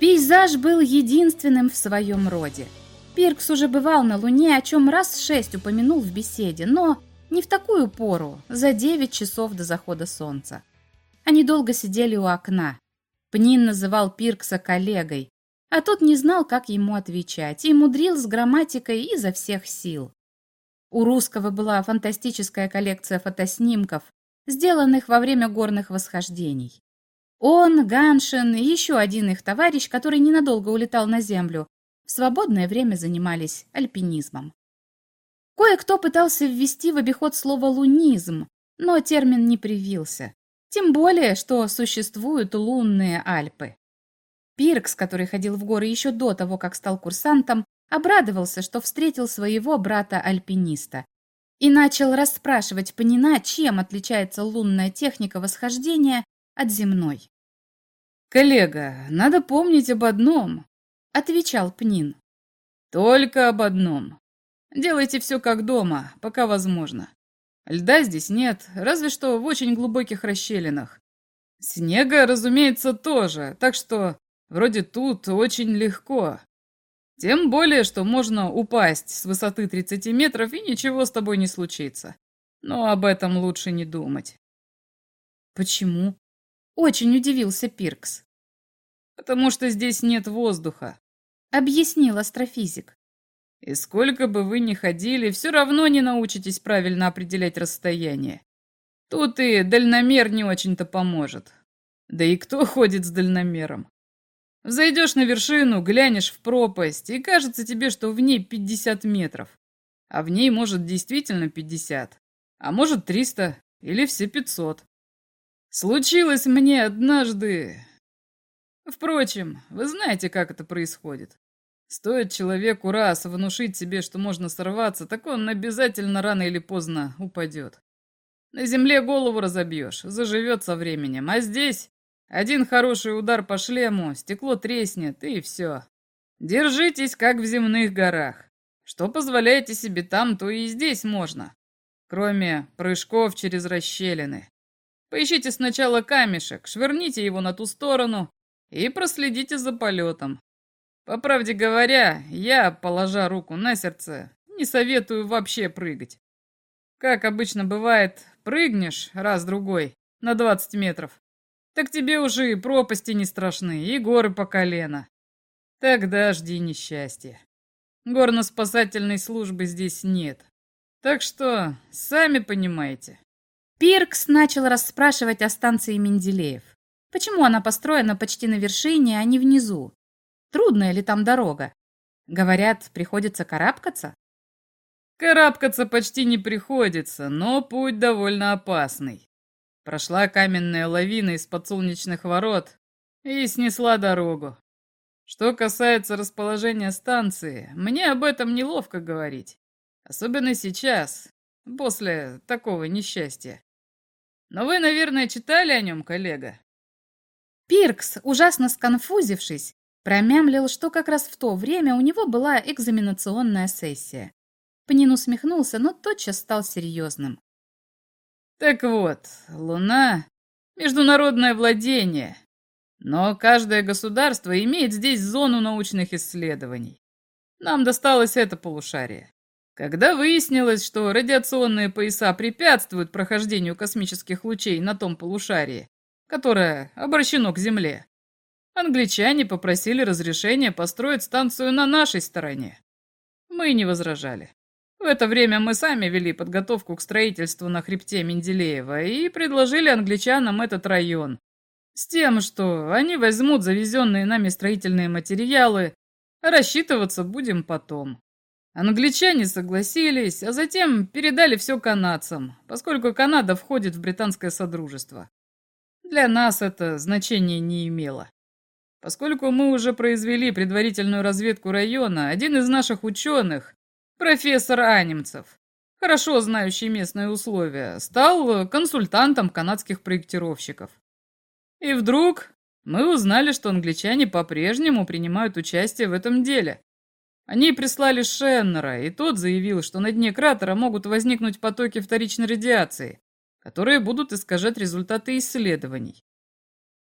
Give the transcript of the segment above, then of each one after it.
Пейзаж был единственным в своем роде. Пиркс уже бывал на Луне, о чем раз шесть упомянул в беседе, но не в такую пору, за девять часов до захода солнца. Они долго сидели у окна. Пнин называл Пиркса коллегой, а тот не знал, как ему отвечать, и мудрил с грамматикой изо всех сил. У русского была фантастическая коллекция фотоснимков, сделанных во время горных восхождений. Он, Ганшин и еще один их товарищ, который ненадолго улетал на землю, в свободное время занимались альпинизмом. Кое-кто пытался ввести в обиход слово «лунизм», но термин не привился. Тем более, что существуют лунные Альпы. Пиркс, который ходил в горы еще до того, как стал курсантом, обрадовался, что встретил своего брата-альпиниста и начал расспрашивать Панина, чем отличается лунная техника восхождения от земной. «Коллега, надо помнить об одном», — отвечал Пнин. «Только об одном. Делайте все как дома, пока возможно. Льда здесь нет, разве что в очень глубоких расщелинах. Снега, разумеется, тоже, так что вроде тут очень легко. Тем более, что можно упасть с высоты 30 метров и ничего с тобой не случится. Но об этом лучше не думать. Почему? Очень удивился Пиркс. «Потому что здесь нет воздуха», — объяснил астрофизик. «И сколько бы вы ни ходили, все равно не научитесь правильно определять расстояние. Тут и дальномер не очень-то поможет. Да и кто ходит с дальномером? Зайдешь на вершину, глянешь в пропасть, и кажется тебе, что в ней 50 метров. А в ней может действительно 50, а может 300 или все 500. Случилось мне однажды... Впрочем, вы знаете, как это происходит. Стоит человеку раз внушить себе, что можно сорваться, так он обязательно рано или поздно упадет. На земле голову разобьешь, заживет со временем, а здесь один хороший удар по шлему, стекло треснет, и все. Держитесь, как в земных горах. Что позволяете себе там, то и здесь можно. Кроме прыжков через расщелины. Поищите сначала камешек, швырните его на ту сторону и проследите за полетом. По правде говоря, я, положа руку на сердце, не советую вообще прыгать. Как обычно бывает, прыгнешь раз-другой на 20 метров, так тебе уже и пропасти не страшны, и горы по колено. Тогда жди несчастья. Горно-спасательной службы здесь нет. Так что, сами понимаете, Пиркс начал расспрашивать о станции Менделеев. Почему она построена почти на вершине, а не внизу? Трудная ли там дорога? Говорят, приходится карабкаться? Карабкаться почти не приходится, но путь довольно опасный. Прошла каменная лавина из подсолнечных ворот и снесла дорогу. Что касается расположения станции, мне об этом неловко говорить. Особенно сейчас, после такого несчастья. Но вы, наверное, читали о нем, коллега?» Пиркс, ужасно сконфузившись, промямлил, что как раз в то время у него была экзаменационная сессия. Пнин усмехнулся, но тотчас стал серьезным. «Так вот, Луна — международное владение, но каждое государство имеет здесь зону научных исследований. Нам досталось это полушарие. Когда выяснилось, что радиационные пояса препятствуют прохождению космических лучей на том полушарии, которое обращено к Земле, англичане попросили разрешения построить станцию на нашей стороне. Мы не возражали. В это время мы сами вели подготовку к строительству на хребте Менделеева и предложили англичанам этот район. С тем, что они возьмут завезенные нами строительные материалы, а рассчитываться будем потом. Англичане согласились, а затем передали все канадцам, поскольку Канада входит в британское содружество. Для нас это значения не имело. Поскольку мы уже произвели предварительную разведку района, один из наших ученых, профессор Анимцев, хорошо знающий местные условия, стал консультантом канадских проектировщиков. И вдруг мы узнали, что англичане по-прежнему принимают участие в этом деле. Они прислали Шеннера, и тот заявил, что на дне кратера могут возникнуть потоки вторичной радиации, которые будут искажать результаты исследований.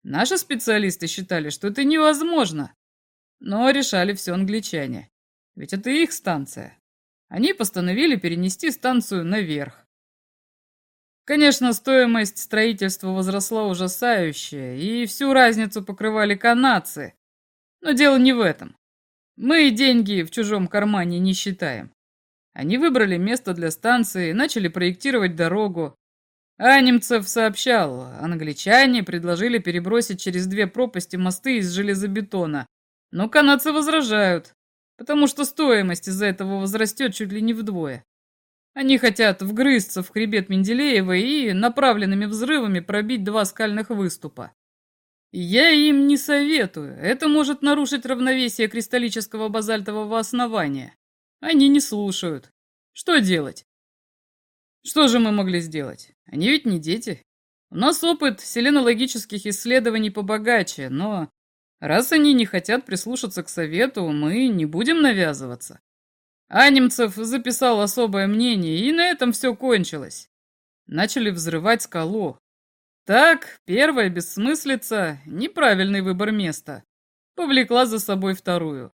Наши специалисты считали, что это невозможно, Но решали все англичане. Ведь это их станция. Они постановили перенести станцию наверх. Конечно, стоимость строительства возросла ужасающе, и всю разницу покрывали канадцы. Но дело не в этом. Мы деньги в чужом кармане не считаем. Они выбрали место для станции, начали проектировать дорогу. А Немцев сообщал, англичане предложили перебросить через две пропасти мосты из железобетона. Но канадцы возражают, потому что стоимость из-за этого возрастет чуть ли не вдвое. Они хотят вгрызться в хребет Менделеева и направленными взрывами пробить два скальных выступа. Я им не советую, это может нарушить равновесие кристаллического базальтового основания. Они не слушают. Что делать? Что же мы могли сделать? Они ведь не дети. У нас опыт селенологических исследований побогаче, но раз они не хотят прислушаться к совету, мы не будем навязываться. Анимцев записал особое мнение, и на этом все кончилось. Начали взрывать скалу. Так, первая бессмыслица, неправильный выбор места, повлекла за собой вторую.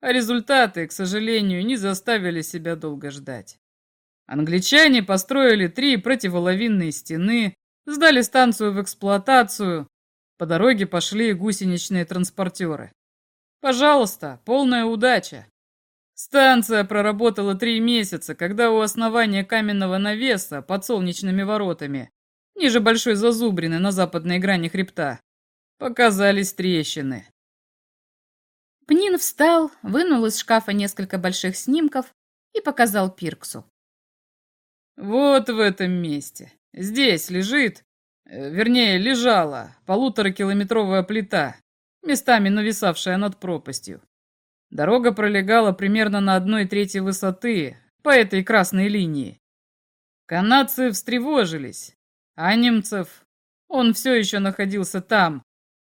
А результаты, к сожалению, не заставили себя долго ждать. Англичане построили три противоловинные стены, сдали станцию в эксплуатацию, по дороге пошли гусеничные транспортеры. Пожалуйста, полная удача. Станция проработала три месяца, когда у основания каменного навеса под солнечными воротами, ниже большой зазубрины на западной грани хребта, показались трещины. Пнин встал, вынул из шкафа несколько больших снимков и показал Пирксу. Вот в этом месте. Здесь лежит, э, вернее, лежала полуторакилометровая плита, местами нависавшая над пропастью. Дорога пролегала примерно на одной трети высоты по этой красной линии. Канадцы встревожились, а немцев, он все еще находился там,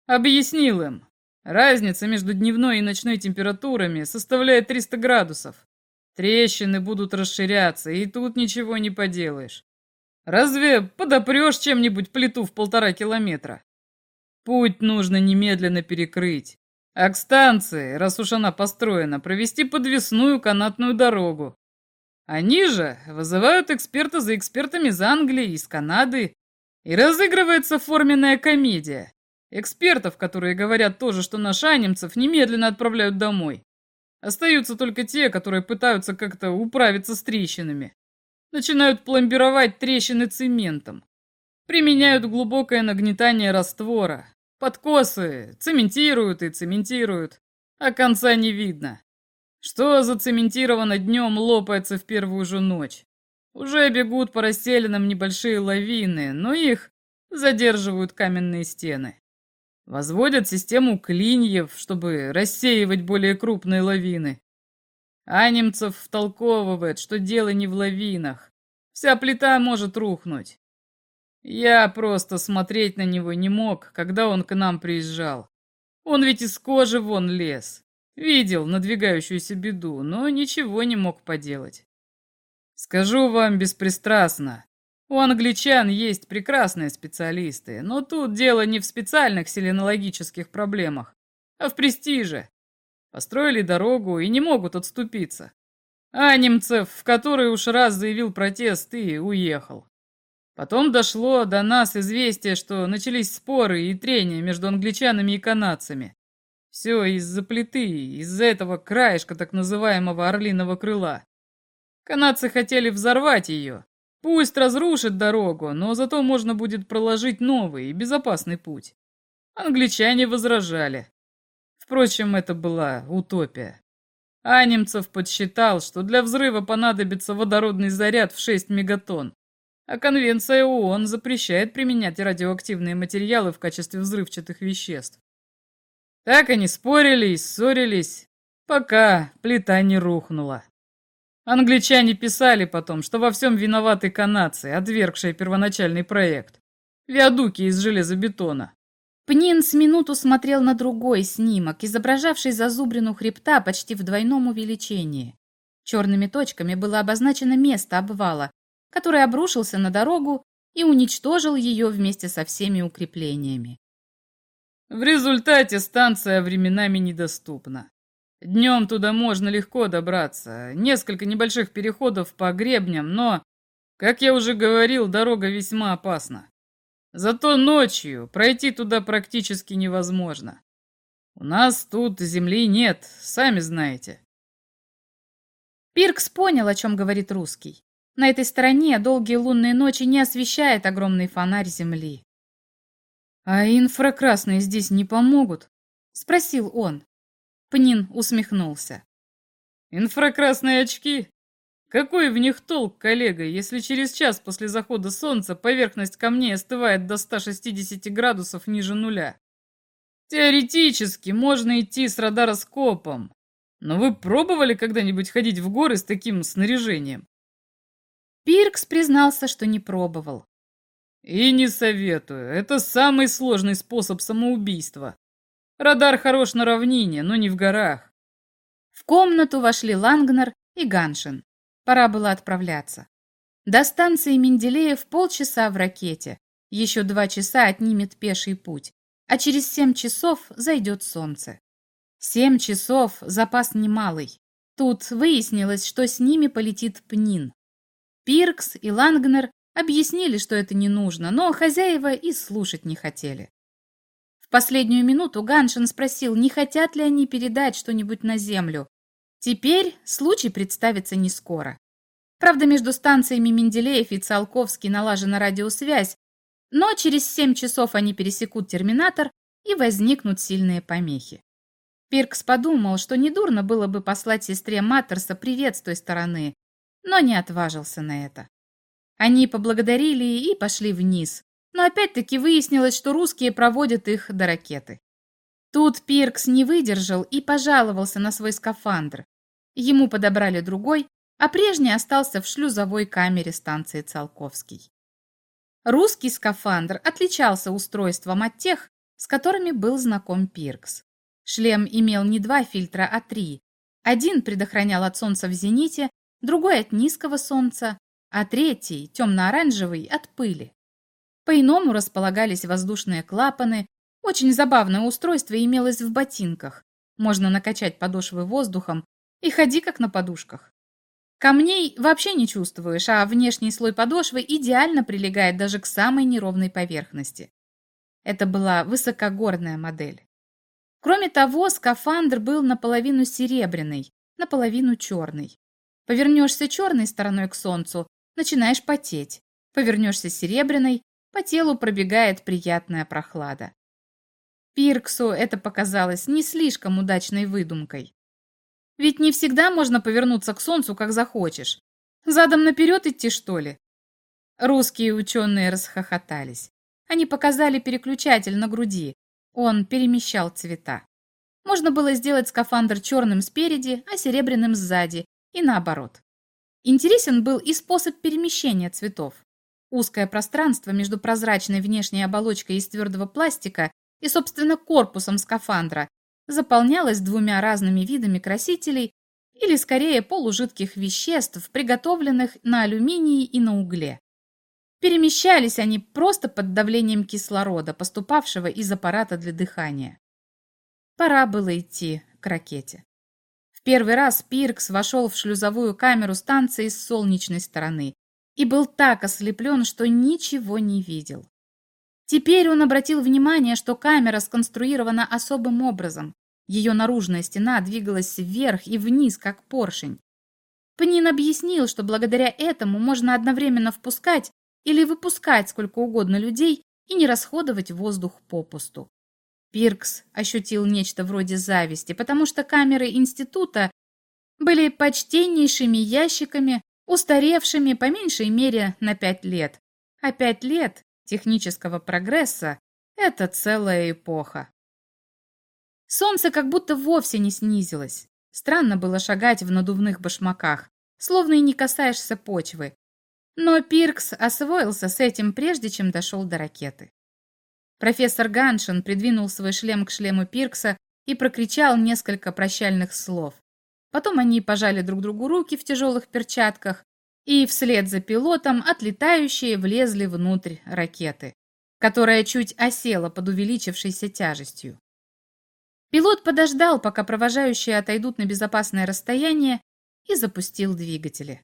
объяснил им, разница между дневной и ночной температурами составляет 300 градусов. Трещины будут расширяться, и тут ничего не поделаешь. Разве подопрешь чем-нибудь плиту в полтора километра? Путь нужно немедленно перекрыть. А к станции, раз уж она построена, провести подвесную канатную дорогу. Они же вызывают эксперта за экспертами из Англии, из Канады, и разыгрывается форменная комедия. Экспертов, которые говорят тоже, что наш немцев немедленно отправляют домой. Остаются только те, которые пытаются как-то управиться с трещинами. Начинают пломбировать трещины цементом. Применяют глубокое нагнетание раствора, Подкосы цементируют и цементируют, а конца не видно. Что зацементировано днем, лопается в первую же ночь. Уже бегут по расселенным небольшие лавины, но их задерживают каменные стены. Возводят систему клиньев, чтобы рассеивать более крупные лавины. А немцев втолковывает, что дело не в лавинах. Вся плита может рухнуть. Я просто смотреть на него не мог, когда он к нам приезжал. Он ведь из кожи вон лез. Видел надвигающуюся беду, но ничего не мог поделать. Скажу вам беспристрастно. У англичан есть прекрасные специалисты, но тут дело не в специальных селенологических проблемах, а в престиже. Построили дорогу и не могут отступиться. А немцев, в который уж раз заявил протест и уехал. Потом дошло до нас известие, что начались споры и трения между англичанами и канадцами. Все из-за плиты, из-за этого краешка так называемого орлиного крыла. Канадцы хотели взорвать ее. Пусть разрушит дорогу, но зато можно будет проложить новый и безопасный путь. Англичане возражали. Впрочем, это была утопия. А немцев подсчитал, что для взрыва понадобится водородный заряд в 6 мегатонн а Конвенция ООН запрещает применять радиоактивные материалы в качестве взрывчатых веществ. Так они спорили и ссорились, пока плита не рухнула. Англичане писали потом, что во всем виноваты канадцы, отвергшие первоначальный проект. Виадуки из железобетона. Пнин с минуту смотрел на другой снимок, изображавший зазубрину хребта почти в двойном увеличении. Черными точками было обозначено место обвала, который обрушился на дорогу и уничтожил ее вместе со всеми укреплениями. В результате станция временами недоступна. Днем туда можно легко добраться, несколько небольших переходов по гребням, но, как я уже говорил, дорога весьма опасна. Зато ночью пройти туда практически невозможно. У нас тут земли нет, сами знаете. Пиркс понял, о чем говорит русский. На этой стороне долгие лунные ночи не освещает огромный фонарь земли. «А инфракрасные здесь не помогут?» — спросил он. Пнин усмехнулся. «Инфракрасные очки? Какой в них толк, коллега, если через час после захода солнца поверхность камней остывает до 160 градусов ниже нуля? Теоретически можно идти с радароскопом, но вы пробовали когда-нибудь ходить в горы с таким снаряжением? Пиркс признался, что не пробовал. И не советую. Это самый сложный способ самоубийства. Радар хорош на равнине, но не в горах. В комнату вошли Лангнер и Ганшин. Пора было отправляться. До станции Менделеев полчаса в ракете. Еще два часа отнимет пеший путь. А через семь часов зайдет солнце. Семь часов – запас немалый. Тут выяснилось, что с ними полетит Пнин. Пиркс и Лангнер объяснили, что это не нужно, но хозяева и слушать не хотели. В последнюю минуту Ганшин спросил, не хотят ли они передать что-нибудь на землю. Теперь случай представится не скоро. Правда, между станциями Менделеев и Циолковский налажена радиосвязь, но через семь часов они пересекут терминатор и возникнут сильные помехи. Пиркс подумал, что недурно было бы послать сестре Маттерса привет с той стороны, но не отважился на это. Они поблагодарили и пошли вниз, но опять-таки выяснилось, что русские проводят их до ракеты. Тут Пиркс не выдержал и пожаловался на свой скафандр. Ему подобрали другой, а прежний остался в шлюзовой камере станции Циолковский. Русский скафандр отличался устройством от тех, с которыми был знаком Пиркс. Шлем имел не два фильтра, а три. Один предохранял от солнца в зените, другой от низкого солнца, а третий, темно-оранжевый, от пыли. По-иному располагались воздушные клапаны. Очень забавное устройство имелось в ботинках. Можно накачать подошвы воздухом и ходи как на подушках. Камней вообще не чувствуешь, а внешний слой подошвы идеально прилегает даже к самой неровной поверхности. Это была высокогорная модель. Кроме того, скафандр был наполовину серебряный, наполовину черный. Повернешься черной стороной к солнцу, начинаешь потеть. Повернешься серебряной, по телу пробегает приятная прохлада. Пирксу это показалось не слишком удачной выдумкой. Ведь не всегда можно повернуться к солнцу, как захочешь. Задом наперед идти, что ли? Русские ученые расхохотались. Они показали переключатель на груди. Он перемещал цвета. Можно было сделать скафандр черным спереди, а серебряным сзади, и наоборот. Интересен был и способ перемещения цветов. Узкое пространство между прозрачной внешней оболочкой из твердого пластика и, собственно, корпусом скафандра заполнялось двумя разными видами красителей или, скорее, полужидких веществ, приготовленных на алюминии и на угле. Перемещались они просто под давлением кислорода, поступавшего из аппарата для дыхания. Пора было идти к ракете. В первый раз Пиркс вошел в шлюзовую камеру станции с солнечной стороны и был так ослеплен, что ничего не видел. Теперь он обратил внимание, что камера сконструирована особым образом. Ее наружная стена двигалась вверх и вниз, как поршень. Пнин объяснил, что благодаря этому можно одновременно впускать или выпускать сколько угодно людей и не расходовать воздух попусту. Пиркс ощутил нечто вроде зависти, потому что камеры института были почтеннейшими ящиками, устаревшими по меньшей мере на пять лет. А пять лет технического прогресса – это целая эпоха. Солнце как будто вовсе не снизилось. Странно было шагать в надувных башмаках, словно и не касаешься почвы. Но Пиркс освоился с этим, прежде чем дошел до ракеты. Профессор Ганшин придвинул свой шлем к шлему Пиркса и прокричал несколько прощальных слов. Потом они пожали друг другу руки в тяжелых перчатках, и вслед за пилотом отлетающие влезли внутрь ракеты. которая чуть осела под увеличившейся тяжестью. Пилот подождал, пока провожающие отойдут на безопасное расстояние, и запустил двигатели.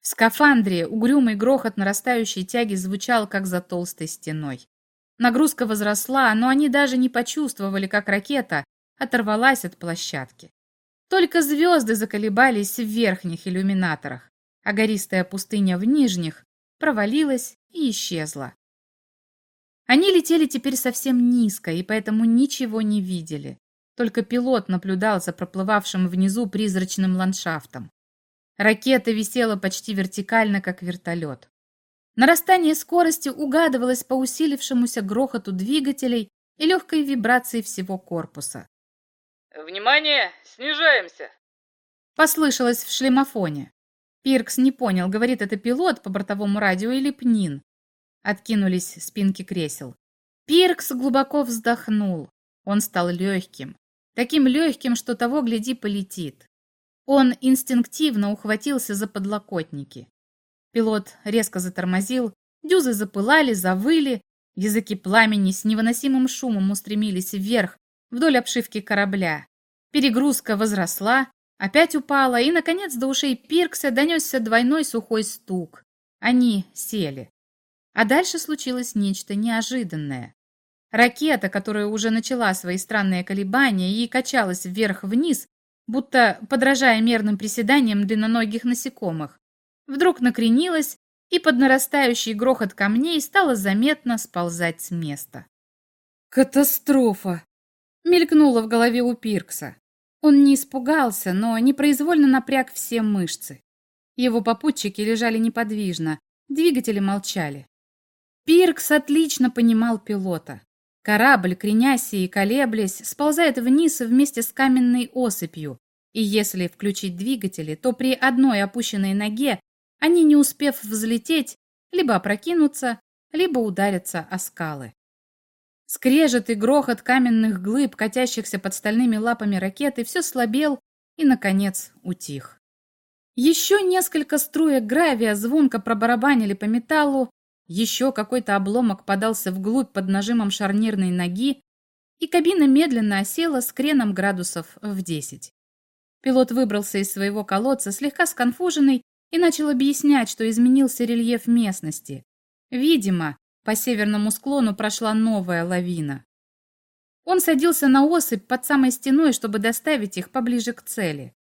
В скафандре угрюмый грохот нарастающей тяги звучал, как за толстой стеной. Нагрузка возросла, но они даже не почувствовали, как ракета оторвалась от площадки. Только звезды заколебались в верхних иллюминаторах, а гористая пустыня в нижних провалилась и исчезла. Они летели теперь совсем низко и поэтому ничего не видели. Только пилот наблюдал за проплывавшим внизу призрачным ландшафтом. Ракета висела почти вертикально, как вертолет. Нарастание скорости угадывалось по усилившемуся грохоту двигателей и легкой вибрации всего корпуса. «Внимание! Снижаемся!» Послышалось в шлемофоне. Пиркс не понял, говорит это пилот по бортовому радио или Пнин. Откинулись спинки кресел. Пиркс глубоко вздохнул. Он стал легким. Таким легким, что того, гляди, полетит. Он инстинктивно ухватился за подлокотники. Пилот резко затормозил, дюзы запылали, завыли, языки пламени с невыносимым шумом устремились вверх, вдоль обшивки корабля. Перегрузка возросла, опять упала, и, наконец, до ушей Пиркса донесся двойной сухой стук. Они сели. А дальше случилось нечто неожиданное. Ракета, которая уже начала свои странные колебания и качалась вверх-вниз, будто подражая мерным приседаниям длинноногих насекомых, вдруг накренилась и под нарастающий грохот камней стала заметно сползать с места. «Катастрофа!» — мелькнуло в голове у Пиркса. Он не испугался, но непроизвольно напряг все мышцы. Его попутчики лежали неподвижно, двигатели молчали. Пиркс отлично понимал пилота. Корабль, кренясь и колеблясь, сползает вниз вместе с каменной осыпью, и если включить двигатели, то при одной опущенной ноге они, не успев взлететь, либо опрокинутся, либо ударятся о скалы. Скрежет и грохот каменных глыб, катящихся под стальными лапами ракеты, все слабел и, наконец, утих. Еще несколько струек гравия звонко пробарабанили по металлу, еще какой-то обломок подался вглубь под нажимом шарнирной ноги, и кабина медленно осела с креном градусов в 10. Пилот выбрался из своего колодца, слегка сконфуженный, и начал объяснять, что изменился рельеф местности. Видимо, по северному склону прошла новая лавина. Он садился на осыпь под самой стеной, чтобы доставить их поближе к цели.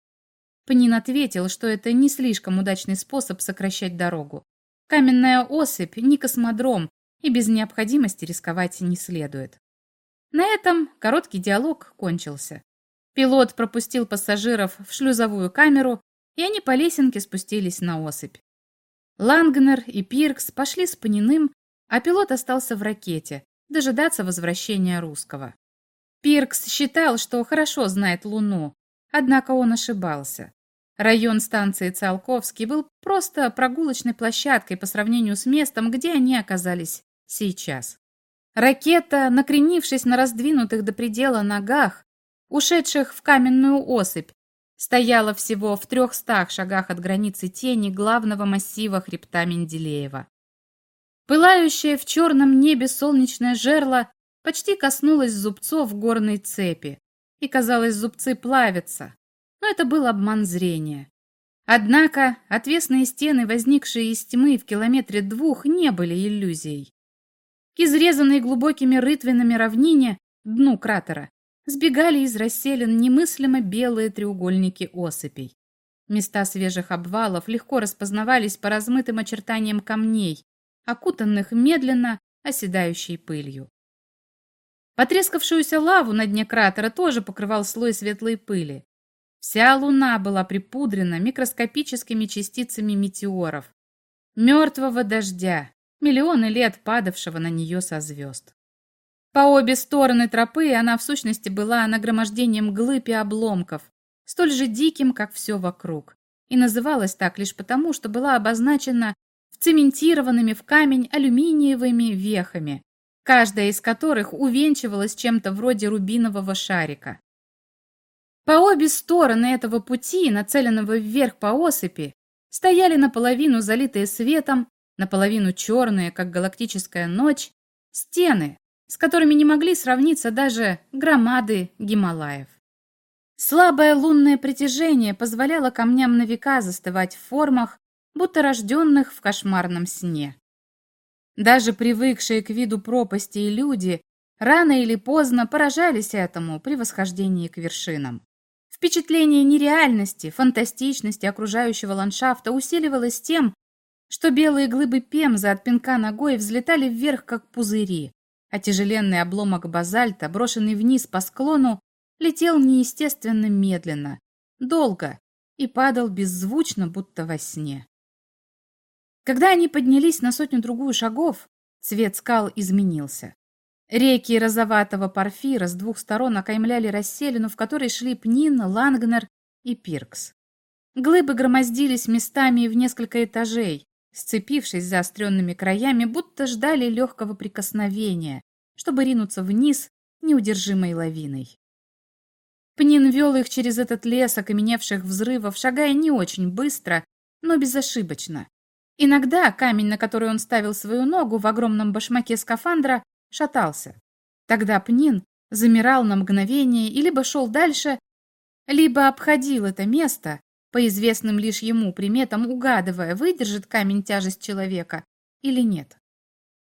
Пнин ответил, что это не слишком удачный способ сокращать дорогу. Каменная осыпь не космодром, и без необходимости рисковать не следует. На этом короткий диалог кончился. Пилот пропустил пассажиров в шлюзовую камеру, и они по лесенке спустились на осыпь. Лангнер и Пиркс пошли с Паниным, а пилот остался в ракете, дожидаться возвращения русского. Пиркс считал, что хорошо знает Луну, однако он ошибался. Район станции Циолковский был просто прогулочной площадкой по сравнению с местом, где они оказались сейчас. Ракета, накренившись на раздвинутых до предела ногах, ушедших в каменную осыпь, стояла всего в трехстах шагах от границы тени главного массива хребта Менделеева. Пылающее в черном небе солнечное жерло почти коснулось зубцов горной цепи, и, казалось, зубцы плавятся, но это был обман зрения. Однако отвесные стены, возникшие из тьмы в километре двух, не были иллюзией. К изрезанной глубокими рытвинами равнине, дну кратера, сбегали из расселен немыслимо белые треугольники осыпей. Места свежих обвалов легко распознавались по размытым очертаниям камней, окутанных медленно оседающей пылью. Потрескавшуюся лаву на дне кратера тоже покрывал слой светлой пыли. Вся луна была припудрена микроскопическими частицами метеоров, мертвого дождя, миллионы лет падавшего на нее со звезд. По обе стороны тропы она в сущности была нагромождением глыб и обломков, столь же диким, как все вокруг, и называлась так лишь потому, что была обозначена вцементированными в камень алюминиевыми вехами, каждая из которых увенчивалась чем-то вроде рубинового шарика. По обе стороны этого пути, нацеленного вверх по осыпи, стояли наполовину залитые светом, наполовину черные, как галактическая ночь, Стены, с которыми не могли сравниться даже громады Гималаев. Слабое лунное притяжение позволяло камням на века застывать в формах, будто рожденных в кошмарном сне. Даже привыкшие к виду пропасти и люди рано или поздно поражались этому при восхождении к вершинам. Впечатление нереальности, фантастичности окружающего ландшафта усиливалось тем, что белые глыбы пемза от пинка ногой взлетали вверх, как пузыри, а тяжеленный обломок базальта, брошенный вниз по склону, летел неестественно медленно, долго и падал беззвучно, будто во сне. Когда они поднялись на сотню-другую шагов, цвет скал изменился. Реки розоватого порфира с двух сторон окаймляли расселину, в которой шли Пнин, Лангнер и Пиркс. Глыбы громоздились местами в несколько этажей, сцепившись заостренными краями, будто ждали легкого прикосновения, чтобы ринуться вниз неудержимой лавиной. Пнин вел их через этот лес окаменевших взрывов, шагая не очень быстро, но безошибочно. Иногда камень, на который он ставил свою ногу в огромном башмаке скафандра, шатался. Тогда Пнин замирал на мгновение и либо шел дальше, либо обходил это место, по известным лишь ему приметам угадывая, выдержит камень тяжесть человека или нет.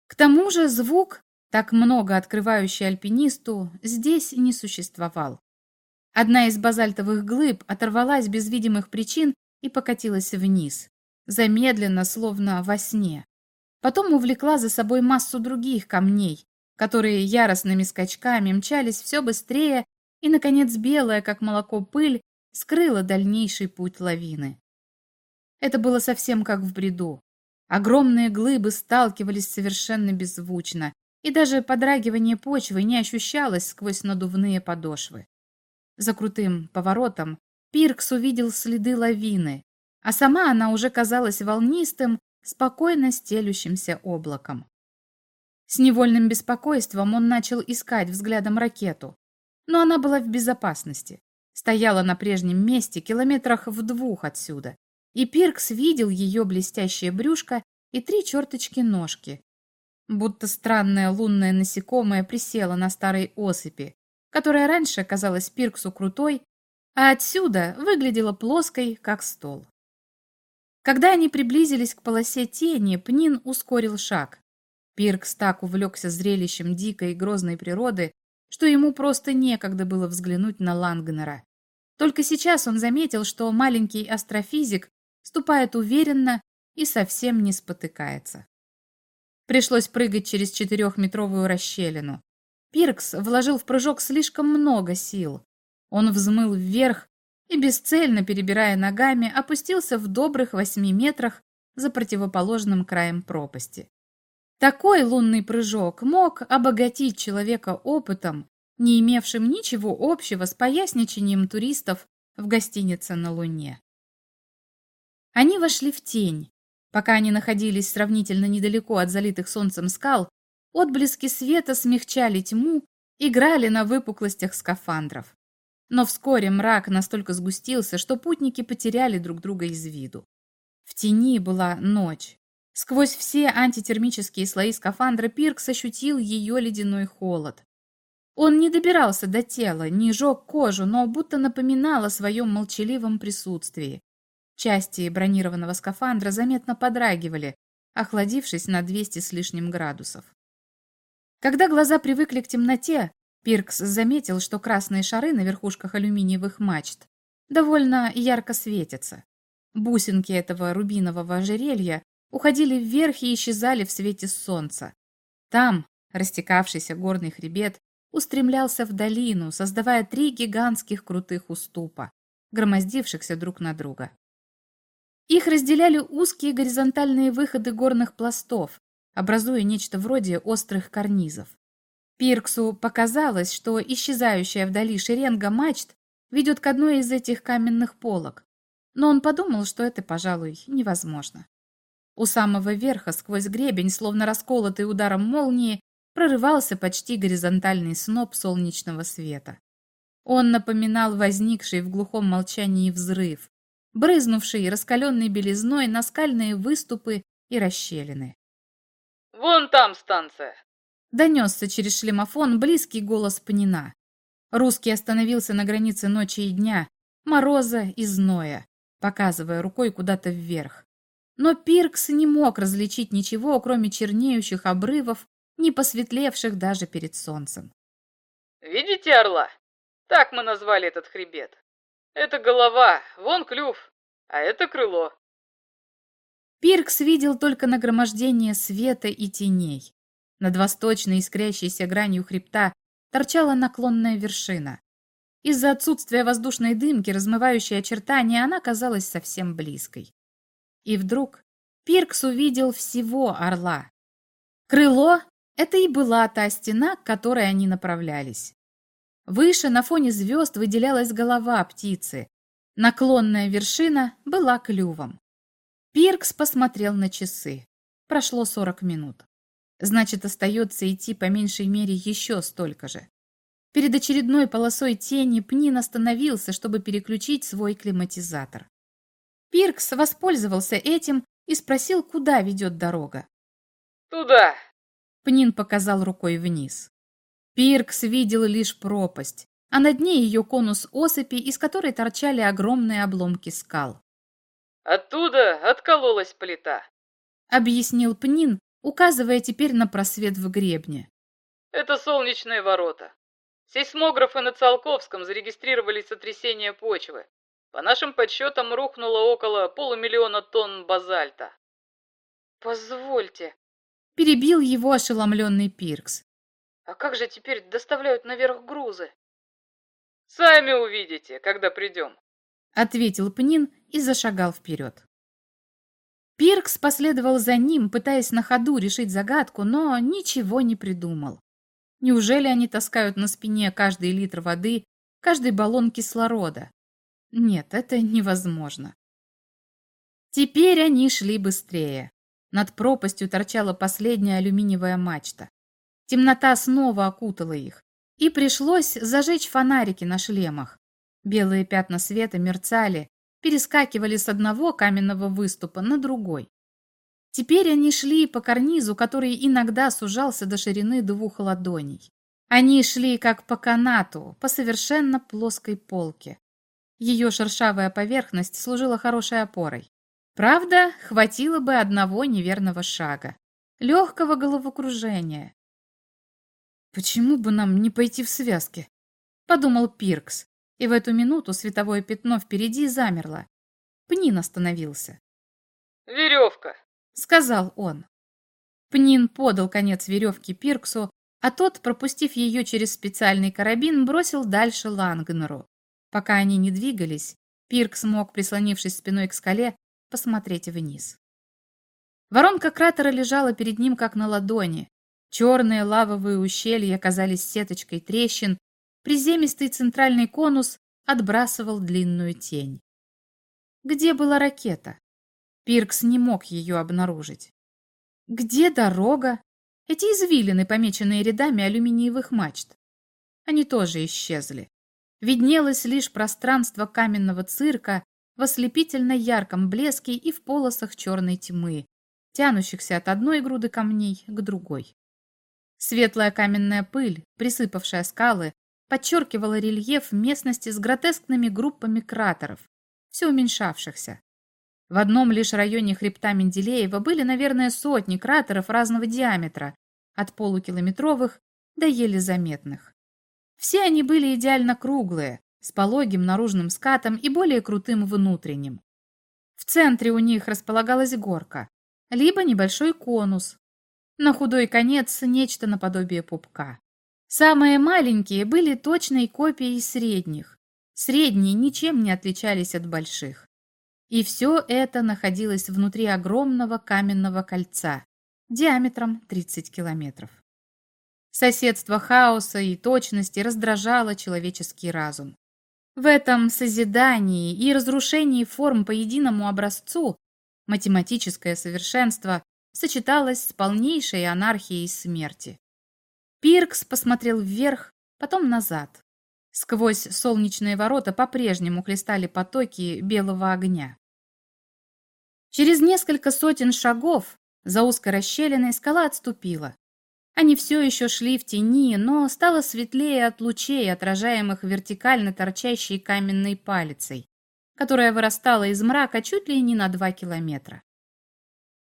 К тому же звук, так много открывающий альпинисту, здесь не существовал. Одна из базальтовых глыб оторвалась без видимых причин и покатилась вниз, замедленно, словно во сне. Потом увлекла за собой массу других камней, которые яростными скачками мчались все быстрее, и, наконец, белая, как молоко, пыль скрыла дальнейший путь лавины. Это было совсем как в бреду. Огромные глыбы сталкивались совершенно беззвучно, и даже подрагивание почвы не ощущалось сквозь надувные подошвы. За крутым поворотом Пиркс увидел следы лавины, а сама она уже казалась волнистым, спокойно стелющимся облаком. С невольным беспокойством он начал искать взглядом ракету, но она была в безопасности, стояла на прежнем месте километрах в двух отсюда, и Пиркс видел ее блестящее брюшко и три черточки ножки, будто странное лунное насекомое присело на старой осыпи, которая раньше казалась Пирксу крутой, а отсюда выглядела плоской, как стол. Когда они приблизились к полосе тени, Пнин ускорил шаг. Пиркс так увлекся зрелищем дикой и грозной природы, что ему просто некогда было взглянуть на Лангнера. Только сейчас он заметил, что маленький астрофизик ступает уверенно и совсем не спотыкается. Пришлось прыгать через четырехметровую расщелину. Пиркс вложил в прыжок слишком много сил. Он взмыл вверх и, бесцельно перебирая ногами, опустился в добрых восьми метрах за противоположным краем пропасти. Такой лунный прыжок мог обогатить человека опытом, не имевшим ничего общего с поясничанием туристов в гостинице на Луне. Они вошли в тень. Пока они находились сравнительно недалеко от залитых солнцем скал, Отблески света смягчали тьму, играли на выпуклостях скафандров. Но вскоре мрак настолько сгустился, что путники потеряли друг друга из виду. В тени была ночь. Сквозь все антитермические слои скафандра Пиркс ощутил ее ледяной холод. Он не добирался до тела, не жег кожу, но будто напоминал о своем молчаливом присутствии. Части бронированного скафандра заметно подрагивали, охладившись на 200 с лишним градусов. Когда глаза привыкли к темноте, Пиркс заметил, что красные шары на верхушках алюминиевых мачт довольно ярко светятся. Бусинки этого рубинового ожерелья уходили вверх и исчезали в свете солнца. Там растекавшийся горный хребет устремлялся в долину, создавая три гигантских крутых уступа, громоздившихся друг на друга. Их разделяли узкие горизонтальные выходы горных пластов, образуя нечто вроде острых карнизов. Пирксу показалось, что исчезающая вдали шеренга мачт ведет к одной из этих каменных полок, но он подумал, что это, пожалуй, невозможно. У самого верха, сквозь гребень, словно расколотый ударом молнии, прорывался почти горизонтальный сноп солнечного света. Он напоминал возникший в глухом молчании взрыв, брызнувший раскаленной белизной на скальные выступы и расщелины. Вон там станция. Донесся через шлемофон близкий голос Панина. Русский остановился на границе ночи и дня, мороза и зноя, показывая рукой куда-то вверх. Но Пиркс не мог различить ничего, кроме чернеющих обрывов, не посветлевших даже перед солнцем. «Видите орла? Так мы назвали этот хребет. Это голова, вон клюв, а это крыло». Пиркс видел только нагромождение света и теней. Над восточной искрящейся гранью хребта торчала наклонная вершина. Из-за отсутствия воздушной дымки, размывающей очертания, она казалась совсем близкой. И вдруг Пиркс увидел всего орла. Крыло — это и была та стена, к которой они направлялись. Выше на фоне звезд выделялась голова птицы. Наклонная вершина была клювом. Пиркс посмотрел на часы. Прошло сорок минут. Значит, остается идти по меньшей мере еще столько же. Перед очередной полосой тени Пнин остановился, чтобы переключить свой климатизатор. Пиркс воспользовался этим и спросил, куда ведет дорога. «Туда!» Пнин показал рукой вниз. Пиркс видел лишь пропасть, а над ней ее конус осыпи, из которой торчали огромные обломки скал. «Оттуда откололась плита», — объяснил Пнин, указывая теперь на просвет в гребне. «Это солнечные ворота. Сейсмографы на Циолковском зарегистрировали сотрясение почвы. По нашим подсчетам рухнуло около полумиллиона тонн базальта». «Позвольте», — перебил его ошеломленный Пиркс. «А как же теперь доставляют наверх грузы?» «Сами увидите, когда придем», — ответил Пнин и зашагал вперед. Пиркс последовал за ним, пытаясь на ходу решить загадку, но ничего не придумал. Неужели они таскают на спине каждый литр воды, каждый баллон кислорода? Нет, это невозможно. Теперь они шли быстрее. Над пропастью торчала последняя алюминиевая мачта. Темнота снова окутала их, и пришлось зажечь фонарики на шлемах. Белые пятна света мерцали, перескакивали с одного каменного выступа на другой. Теперь они шли по карнизу, который иногда сужался до ширины двух ладоней. Они шли как по канату, по совершенно плоской полке. Ее шершавая поверхность служила хорошей опорой. Правда, хватило бы одного неверного шага, легкого головокружения. «Почему бы нам не пойти в связке?» — подумал Пиркс, и в эту минуту световое пятно впереди замерло. Пнин остановился. «Веревка», — сказал он. Пнин подал конец веревки Пирксу, а тот, пропустив ее через специальный карабин, бросил дальше Лангнеру. Пока они не двигались, Пиркс мог, прислонившись спиной к скале, посмотреть вниз. Воронка кратера лежала перед ним как на ладони. Черные лавовые ущелья казались сеточкой трещин, Приземистый центральный конус отбрасывал длинную тень. Где была ракета? Пиркс не мог ее обнаружить. Где дорога? Эти извилины, помеченные рядами алюминиевых мачт. Они тоже исчезли. Виднелось лишь пространство каменного цирка в ослепительно ярком блеске и в полосах черной тьмы, тянущихся от одной груды камней к другой. Светлая каменная пыль, присыпавшая скалы, подчеркивала рельеф местности с гротескными группами кратеров, все уменьшавшихся. В одном лишь районе хребта Менделеева были, наверное, сотни кратеров разного диаметра, от полукилометровых до еле заметных. Все они были идеально круглые, с пологим наружным скатом и более крутым внутренним. В центре у них располагалась горка, либо небольшой конус. На худой конец нечто наподобие пупка. Самые маленькие были точной копией средних. Средние ничем не отличались от больших. И все это находилось внутри огромного каменного кольца, диаметром 30 километров. Соседство хаоса и точности раздражало человеческий разум. В этом созидании и разрушении форм по единому образцу математическое совершенство сочеталось с полнейшей анархией смерти. Пиркс посмотрел вверх, потом назад. Сквозь солнечные ворота по-прежнему хлестали потоки белого огня. Через несколько сотен шагов за узкой расщелиной скала отступила. Они все еще шли в тени, но стало светлее от лучей, отражаемых вертикально торчащей каменной палицей, которая вырастала из мрака чуть ли не на два километра.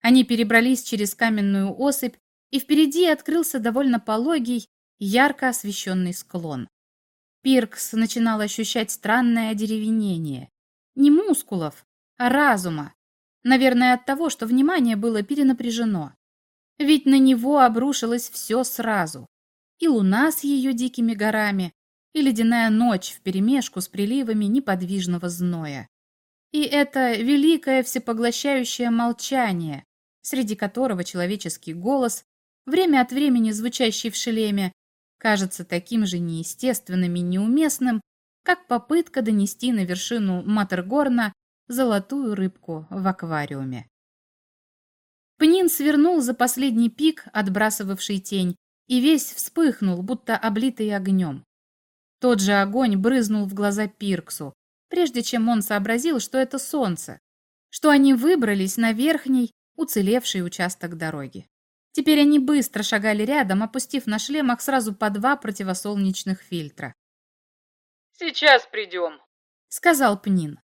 Они перебрались через каменную осыпь, и впереди открылся довольно пологий, ярко освещенный склон. Пиркс начинал ощущать странное одеревенение. Не мускулов, а разума. Наверное, от того, что внимание было перенапряжено. Ведь на него обрушилось все сразу. И луна с ее дикими горами, и ледяная ночь вперемешку с приливами неподвижного зноя. И это великое всепоглощающее молчание, среди которого человеческий голос, время от времени звучащий в шлеме, кажется таким же неестественным и неуместным, как попытка донести на вершину Матергорна золотую рыбку в аквариуме. Пнин свернул за последний пик, отбрасывавший тень, и весь вспыхнул, будто облитый огнем. Тот же огонь брызнул в глаза Пирксу, прежде чем он сообразил, что это солнце, что они выбрались на верхний, уцелевший участок дороги. Теперь они быстро шагали рядом, опустив на шлемах сразу по два противосолнечных фильтра. «Сейчас придем», — сказал Пнин.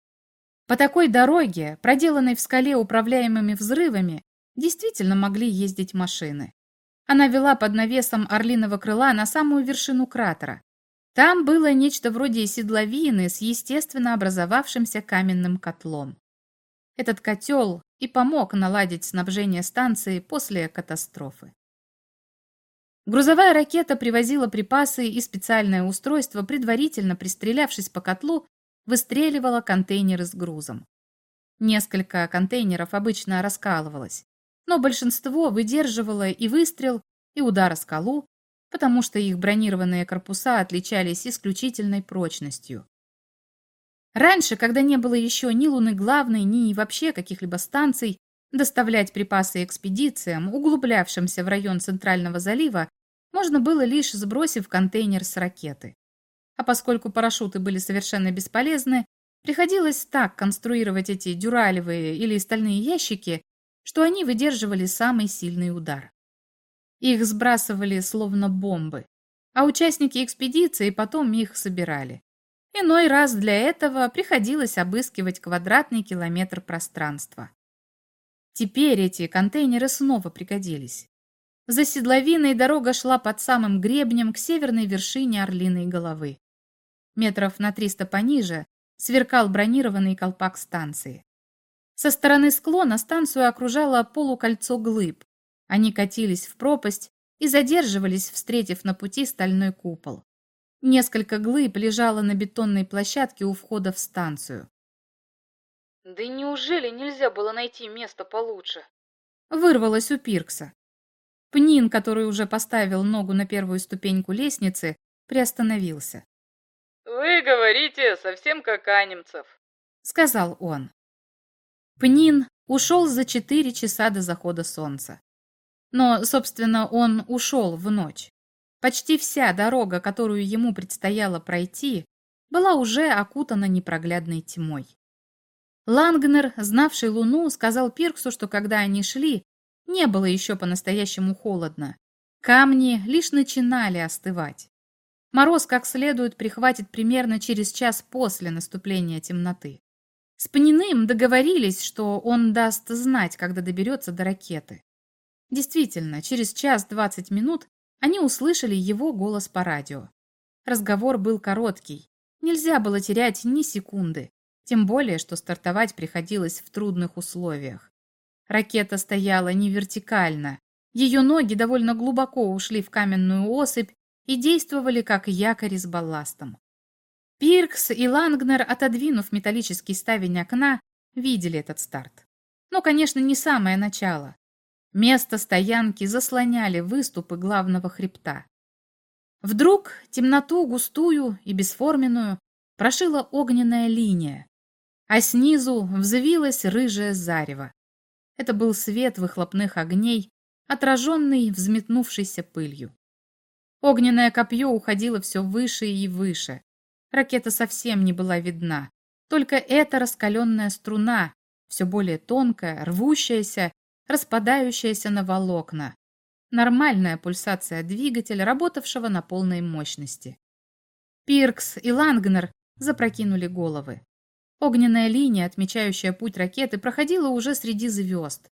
По такой дороге, проделанной в скале управляемыми взрывами, действительно могли ездить машины. Она вела под навесом орлиного крыла на самую вершину кратера. Там было нечто вроде седловины с естественно образовавшимся каменным котлом. Этот котел и помог наладить снабжение станции после катастрофы. Грузовая ракета привозила припасы и специальное устройство, предварительно пристрелявшись по котлу, выстреливала контейнеры с грузом. Несколько контейнеров обычно раскалывалось, но большинство выдерживало и выстрел, и удар о скалу, потому что их бронированные корпуса отличались исключительной прочностью. Раньше, когда не было еще ни Луны главной, ни вообще каких-либо станций, доставлять припасы экспедициям, углублявшимся в район Центрального залива, можно было лишь сбросив контейнер с ракеты. А поскольку парашюты были совершенно бесполезны, приходилось так конструировать эти дюралевые или стальные ящики, что они выдерживали самый сильный удар. Их сбрасывали словно бомбы, а участники экспедиции потом их собирали. Иной раз для этого приходилось обыскивать квадратный километр пространства. Теперь эти контейнеры снова пригодились. За седловиной дорога шла под самым гребнем к северной вершине Орлиной головы. Метров на 300 пониже сверкал бронированный колпак станции. Со стороны склона станцию окружало полукольцо глыб, они катились в пропасть и задерживались, встретив на пути стальной купол. Несколько глыб лежало на бетонной площадке у входа в станцию. «Да неужели нельзя было найти место получше?» Вырвалось у Пиркса. Пнин, который уже поставил ногу на первую ступеньку лестницы, приостановился. «Вы говорите совсем как Анимцев», — сказал он. Пнин ушел за четыре часа до захода солнца. Но, собственно, он ушел в ночь. Почти вся дорога, которую ему предстояло пройти, была уже окутана непроглядной тьмой. Лангнер, знавший Луну, сказал Пирксу, что когда они шли, не было еще по-настоящему холодно. Камни лишь начинали остывать. Мороз как следует прихватит примерно через час после наступления темноты. С Паниным договорились, что он даст знать, когда доберется до ракеты. Действительно, через час-двадцать минут они услышали его голос по радио. Разговор был короткий. Нельзя было терять ни секунды, тем более, что стартовать приходилось в трудных условиях. Ракета стояла не вертикально. Ее ноги довольно глубоко ушли в каменную осыпь и действовали как якорь с балластом. Пиркс и Лангнер, отодвинув металлический ставень окна, видели этот старт. Но, конечно, не самое начало. Место стоянки заслоняли выступы главного хребта. Вдруг темноту густую и бесформенную прошила огненная линия, а снизу взвилось рыжее зарево. Это был свет выхлопных огней, отраженный взметнувшейся пылью. Огненное копье уходило все выше и выше. Ракета совсем не была видна. Только эта раскаленная струна, все более тонкая, рвущаяся распадающаяся на волокна. Нормальная пульсация двигателя, работавшего на полной мощности. Пиркс и Лангнер запрокинули головы. Огненная линия, отмечающая путь ракеты, проходила уже среди звезд.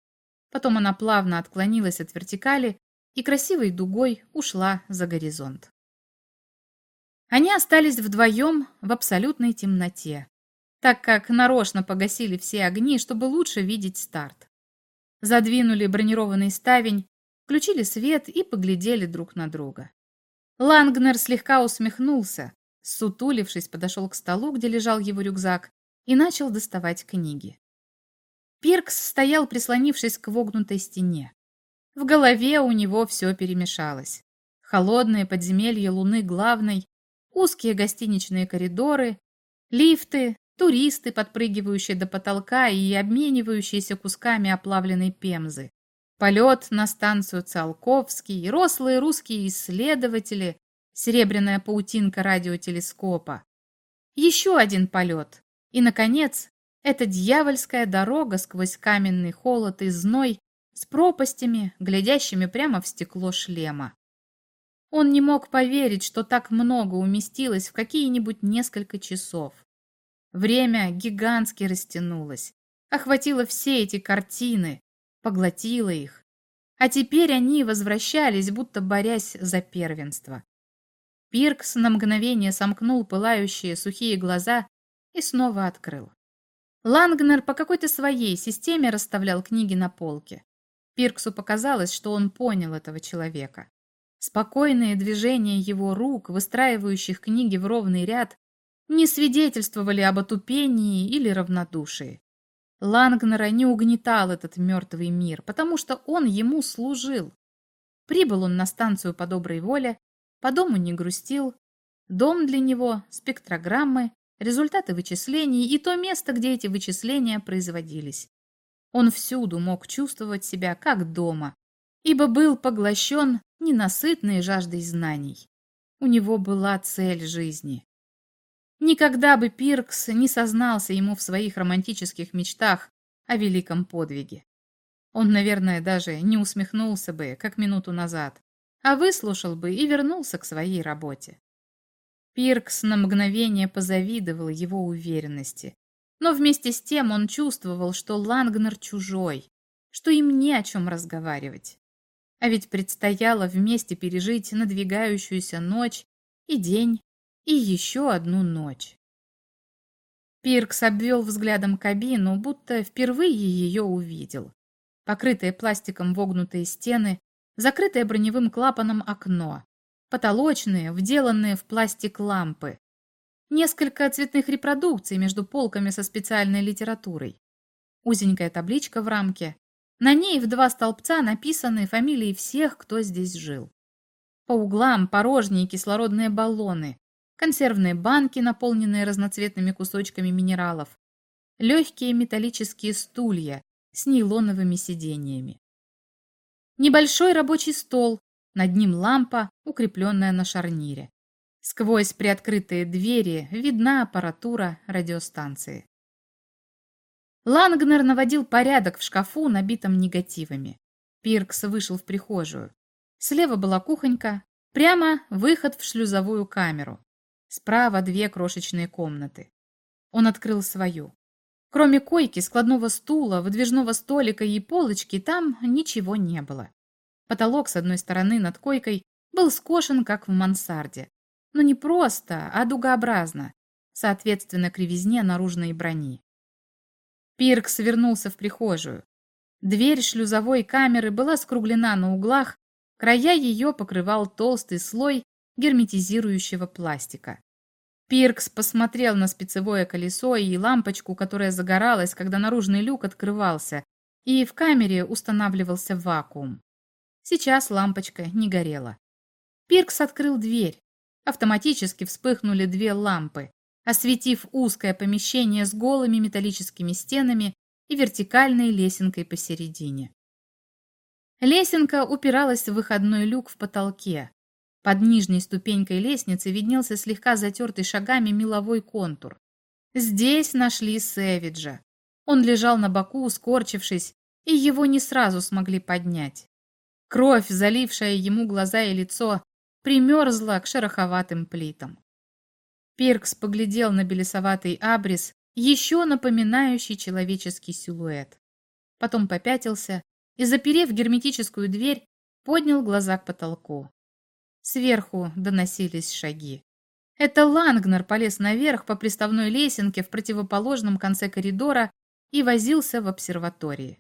Потом она плавно отклонилась от вертикали и красивой дугой ушла за горизонт. Они остались вдвоем в абсолютной темноте, так как нарочно погасили все огни, чтобы лучше видеть старт. Задвинули бронированный ставень, включили свет и поглядели друг на друга. Лангнер слегка усмехнулся, сутулившись, подошел к столу, где лежал его рюкзак, и начал доставать книги. Пиркс стоял, прислонившись к вогнутой стене. В голове у него все перемешалось. Холодные подземелья Луны главной, узкие гостиничные коридоры, лифты, туристы, подпрыгивающие до потолка и обменивающиеся кусками оплавленной пемзы, полет на станцию Циолковский, рослые русские исследователи, серебряная паутинка радиотелескопа. Еще один полет. И, наконец, эта дьявольская дорога сквозь каменный холод и зной с пропастями, глядящими прямо в стекло шлема. Он не мог поверить, что так много уместилось в какие-нибудь несколько часов. Время гигантски растянулось, охватило все эти картины, поглотило их. А теперь они возвращались, будто борясь за первенство. Пиркс на мгновение сомкнул пылающие сухие глаза и снова открыл. Лангнер по какой-то своей системе расставлял книги на полке. Пирксу показалось, что он понял этого человека. Спокойные движения его рук, выстраивающих книги в ровный ряд, не свидетельствовали об отупении или равнодушии. Лангнера не угнетал этот мертвый мир, потому что он ему служил. Прибыл он на станцию по доброй воле, по дому не грустил. Дом для него, спектрограммы, результаты вычислений и то место, где эти вычисления производились. Он всюду мог чувствовать себя как дома, ибо был поглощен ненасытной жаждой знаний. У него была цель жизни. Никогда бы Пиркс не сознался ему в своих романтических мечтах о великом подвиге. Он, наверное, даже не усмехнулся бы, как минуту назад, а выслушал бы и вернулся к своей работе. Пиркс на мгновение позавидовал его уверенности, но вместе с тем он чувствовал, что Лангнер чужой, что им не о чем разговаривать. А ведь предстояло вместе пережить надвигающуюся ночь и день, и еще одну ночь. Пиркс обвел взглядом кабину, будто впервые ее увидел. Покрытые пластиком вогнутые стены, закрытое броневым клапаном окно, потолочные, вделанные в пластик лампы, несколько цветных репродукций между полками со специальной литературой, узенькая табличка в рамке, на ней в два столбца написаны фамилии всех, кто здесь жил. По углам порожние кислородные баллоны, консервные банки, наполненные разноцветными кусочками минералов, легкие металлические стулья с нейлоновыми сиденьями. Небольшой рабочий стол, над ним лампа, укрепленная на шарнире. Сквозь приоткрытые двери видна аппаратура радиостанции. Лангнер наводил порядок в шкафу, набитом негативами. Пиркс вышел в прихожую. Слева была кухонька, прямо выход в шлюзовую камеру. Справа две крошечные комнаты. Он открыл свою. Кроме койки, складного стула, выдвижного столика и полочки, там ничего не было. Потолок с одной стороны над койкой был скошен, как в мансарде. Но не просто, а дугообразно, соответственно кривизне наружной брони. Пиркс вернулся в прихожую. Дверь шлюзовой камеры была скруглена на углах, края ее покрывал толстый слой герметизирующего пластика. Пиркс посмотрел на спицевое колесо и лампочку, которая загоралась, когда наружный люк открывался, и в камере устанавливался вакуум. Сейчас лампочка не горела. Пиркс открыл дверь. Автоматически вспыхнули две лампы, осветив узкое помещение с голыми металлическими стенами и вертикальной лесенкой посередине. Лесенка упиралась в выходной люк в потолке, под нижней ступенькой лестницы виднелся слегка затертый шагами меловой контур. Здесь нашли Сэвиджа. Он лежал на боку, скорчившись, и его не сразу смогли поднять. Кровь, залившая ему глаза и лицо, примерзла к шероховатым плитам. Пиркс поглядел на белесоватый абрис, еще напоминающий человеческий силуэт. Потом попятился и, заперев герметическую дверь, поднял глаза к потолку. Сверху доносились шаги. Это Лангнер полез наверх по приставной лесенке в противоположном конце коридора и возился в обсерватории.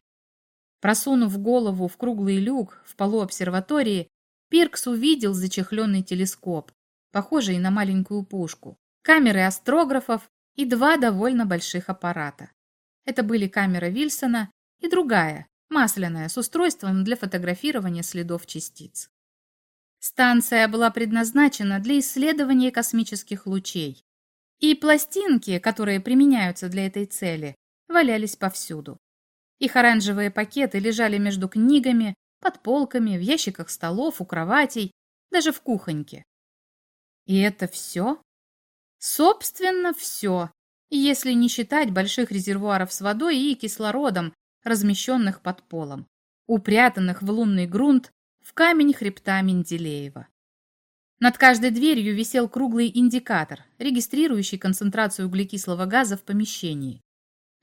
Просунув голову в круглый люк в полу обсерватории, Пиркс увидел зачехленный телескоп, похожий на маленькую пушку, камеры астрографов и два довольно больших аппарата. Это были камера Вильсона и другая, масляная, с устройством для фотографирования следов частиц. Станция была предназначена для исследования космических лучей, и пластинки, которые применяются для этой цели, валялись повсюду. Их оранжевые пакеты лежали между книгами, под полками, в ящиках столов, у кроватей, даже в кухоньке. И это все? Собственно, все, если не считать больших резервуаров с водой и кислородом, размещенных под полом, упрятанных в лунный грунт в камень хребта Менделеева. Над каждой дверью висел круглый индикатор, регистрирующий концентрацию углекислого газа в помещении.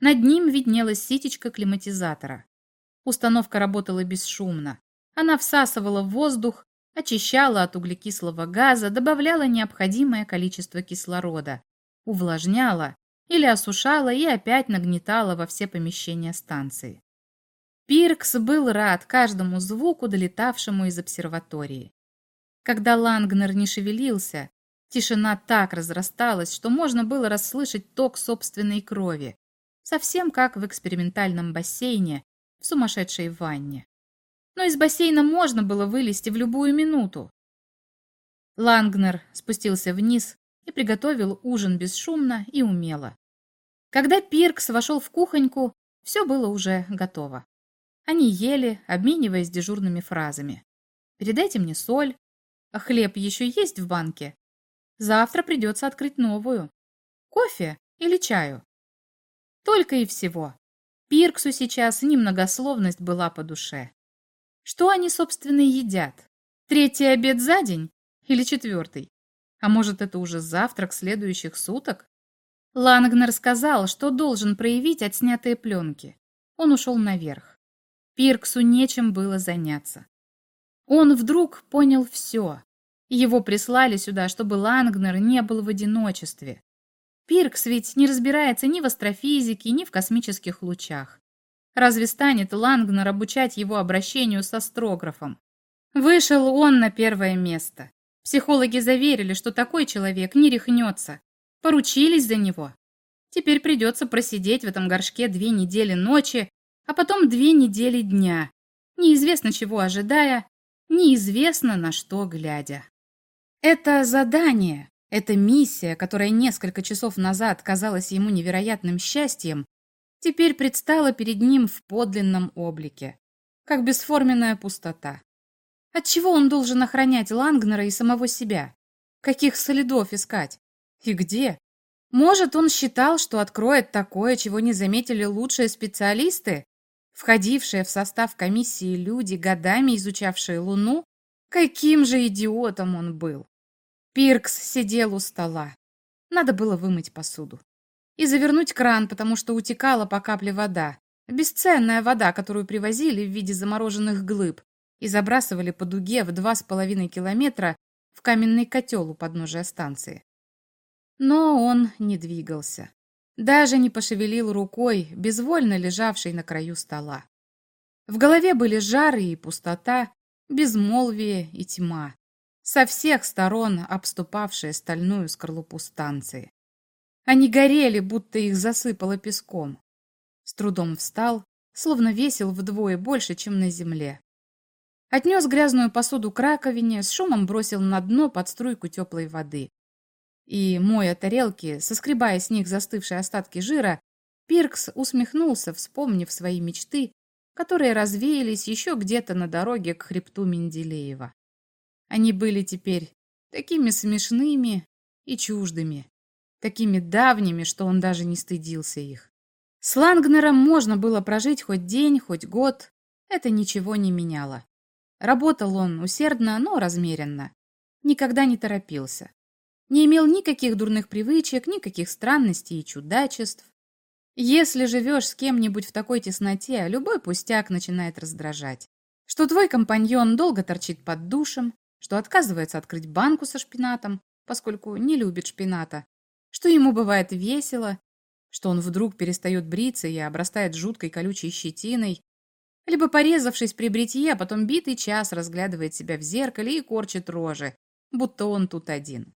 Над ним виднелась ситечка климатизатора. Установка работала бесшумно. Она всасывала воздух, очищала от углекислого газа, добавляла необходимое количество кислорода, увлажняла или осушала и опять нагнетала во все помещения станции. Пиркс был рад каждому звуку, долетавшему из обсерватории. Когда Лангнер не шевелился, тишина так разрасталась, что можно было расслышать ток собственной крови, совсем как в экспериментальном бассейне в сумасшедшей ванне. Но из бассейна можно было вылезти в любую минуту. Лангнер спустился вниз и приготовил ужин бесшумно и умело. Когда Пиркс вошел в кухоньку, все было уже готово. Они ели, обмениваясь дежурными фразами. «Передайте мне соль. А хлеб еще есть в банке? Завтра придется открыть новую. Кофе или чаю?» Только и всего. Пирксу сейчас немногословность была по душе. Что они, собственно, едят? Третий обед за день? Или четвертый? А может, это уже завтрак следующих суток? Лангнер сказал, что должен проявить отснятые пленки. Он ушел наверх. Пирксу нечем было заняться. Он вдруг понял все. Его прислали сюда, чтобы Лангнер не был в одиночестве. Пиркс ведь не разбирается ни в астрофизике, ни в космических лучах. Разве станет Лангнер обучать его обращению с астрографом? Вышел он на первое место. Психологи заверили, что такой человек не рехнется. Поручились за него. Теперь придется просидеть в этом горшке две недели ночи, а потом две недели дня, неизвестно чего ожидая, неизвестно на что глядя. Это задание, эта миссия, которая несколько часов назад казалась ему невероятным счастьем, теперь предстала перед ним в подлинном облике, как бесформенная пустота. Отчего он должен охранять Лангнера и самого себя? Каких следов искать? И где? Может, он считал, что откроет такое, чего не заметили лучшие специалисты? Входившие в состав комиссии люди, годами изучавшие Луну, каким же идиотом он был. Пиркс сидел у стола. Надо было вымыть посуду. И завернуть кран, потому что утекала по капле вода. Бесценная вода, которую привозили в виде замороженных глыб и забрасывали по дуге в два с половиной километра в каменный котел у подножия станции. Но он не двигался. Даже не пошевелил рукой, безвольно лежавшей на краю стола. В голове были жары и пустота, безмолвие и тьма, со всех сторон обступавшие стальную скорлупу станции. Они горели, будто их засыпало песком. С трудом встал, словно весил вдвое больше, чем на земле. Отнес грязную посуду к раковине, с шумом бросил на дно под струйку теплой воды. И, моя тарелки, соскребая с них застывшие остатки жира, Пиркс усмехнулся, вспомнив свои мечты, которые развеялись еще где-то на дороге к хребту Менделеева. Они были теперь такими смешными и чуждыми, такими давними, что он даже не стыдился их. С Лангнером можно было прожить хоть день, хоть год, это ничего не меняло. Работал он усердно, но размеренно. Никогда не торопился. Не имел никаких дурных привычек, никаких странностей и чудачеств. Если живешь с кем-нибудь в такой тесноте, любой пустяк начинает раздражать. Что твой компаньон долго торчит под душем, что отказывается открыть банку со шпинатом, поскольку не любит шпината, что ему бывает весело, что он вдруг перестает бриться и обрастает жуткой колючей щетиной, либо, порезавшись при бритье, а потом битый час разглядывает себя в зеркале и корчит рожи, будто он тут один.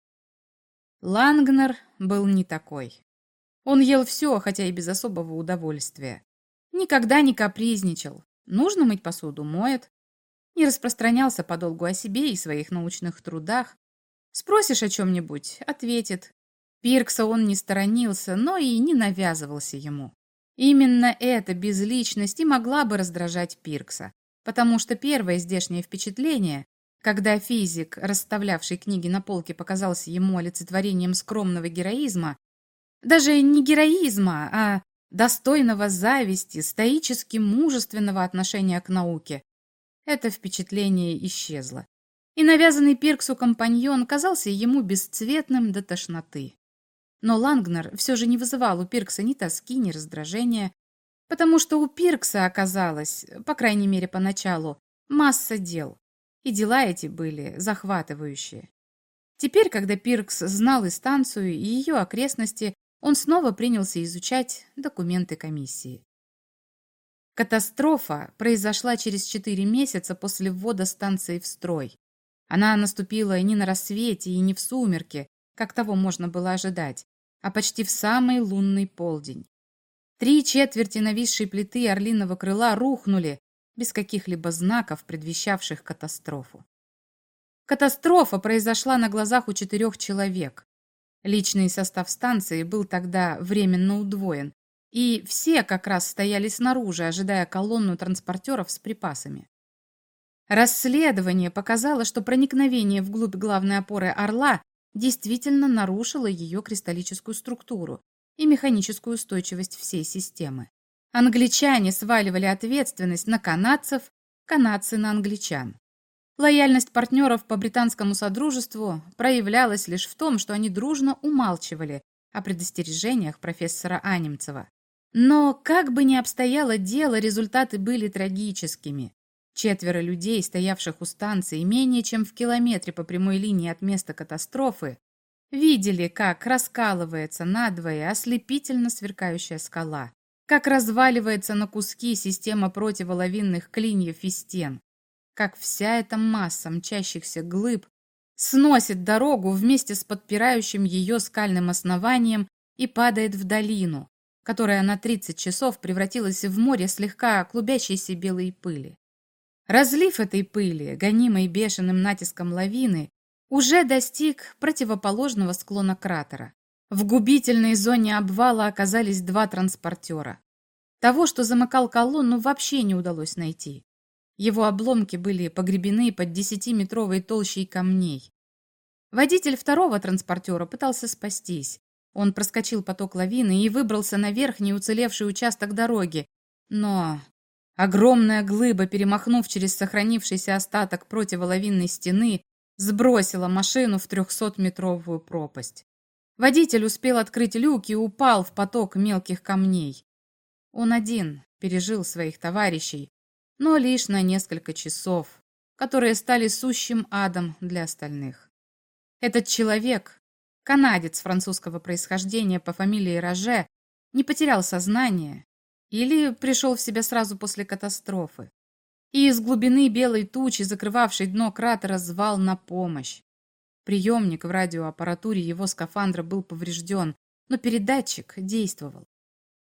Лангнер был не такой. Он ел все, хотя и без особого удовольствия. Никогда не капризничал. Нужно мыть посуду – моет. Не распространялся подолгу о себе и своих научных трудах. Спросишь о чем-нибудь – ответит. Пиркса он не сторонился, но и не навязывался ему. Именно эта безличность и могла бы раздражать Пиркса, потому что первое здешнее впечатление, когда физик, расставлявший книги на полке, показался ему олицетворением скромного героизма, даже не героизма, а достойного зависти, стоически мужественного отношения к науке, это впечатление исчезло. И навязанный Пирксу компаньон казался ему бесцветным до тошноты. Но Лангнер все же не вызывал у Пиркса ни тоски, ни раздражения, потому что у Пиркса оказалось, по крайней мере поначалу, масса дел, и дела эти были захватывающие. Теперь, когда Пиркс знал и станцию, и ее окрестности, он снова принялся изучать документы комиссии. Катастрофа произошла через четыре месяца после ввода станции в строй. Она наступила не на рассвете и не в сумерке, как того можно было ожидать, а почти в самый лунный полдень. Три четверти нависшей плиты орлиного крыла рухнули без каких-либо знаков, предвещавших катастрофу. Катастрофа произошла на глазах у четырех человек. Личный состав станции был тогда временно удвоен, и все как раз стояли снаружи, ожидая колонну транспортеров с припасами. Расследование показало, что проникновение вглубь главной опоры «Орла» действительно нарушило ее кристаллическую структуру и механическую устойчивость всей системы. Англичане сваливали ответственность на канадцев, канадцы на англичан. Лояльность партнеров по британскому содружеству проявлялась лишь в том, что они дружно умалчивали о предостережениях профессора Анимцева. Но, как бы ни обстояло дело, результаты были трагическими. Четверо людей, стоявших у станции менее чем в километре по прямой линии от места катастрофы, видели, как раскалывается надвое ослепительно сверкающая скала, как разваливается на куски система противоловинных клиньев и стен, как вся эта масса мчащихся глыб сносит дорогу вместе с подпирающим ее скальным основанием и падает в долину, которая на 30 часов превратилась в море слегка клубящейся белой пыли. Разлив этой пыли, гонимой бешеным натиском лавины, уже достиг противоположного склона кратера. В губительной зоне обвала оказались два транспортера. Того, что замыкал колонну, вообще не удалось найти. Его обломки были погребены под десятиметровой толщей камней. Водитель второго транспортера пытался спастись. Он проскочил поток лавины и выбрался на верхний уцелевший участок дороги. Но Огромная глыба, перемахнув через сохранившийся остаток противоловинной стены, сбросила машину в трехсотметровую пропасть. Водитель успел открыть люк и упал в поток мелких камней. Он один пережил своих товарищей, но лишь на несколько часов, которые стали сущим адом для остальных. Этот человек, канадец французского происхождения по фамилии Роже, не потерял сознание или пришел в себя сразу после катастрофы. И из глубины белой тучи, закрывавшей дно кратера, звал на помощь. Приемник в радиоаппаратуре его скафандра был поврежден, но передатчик действовал.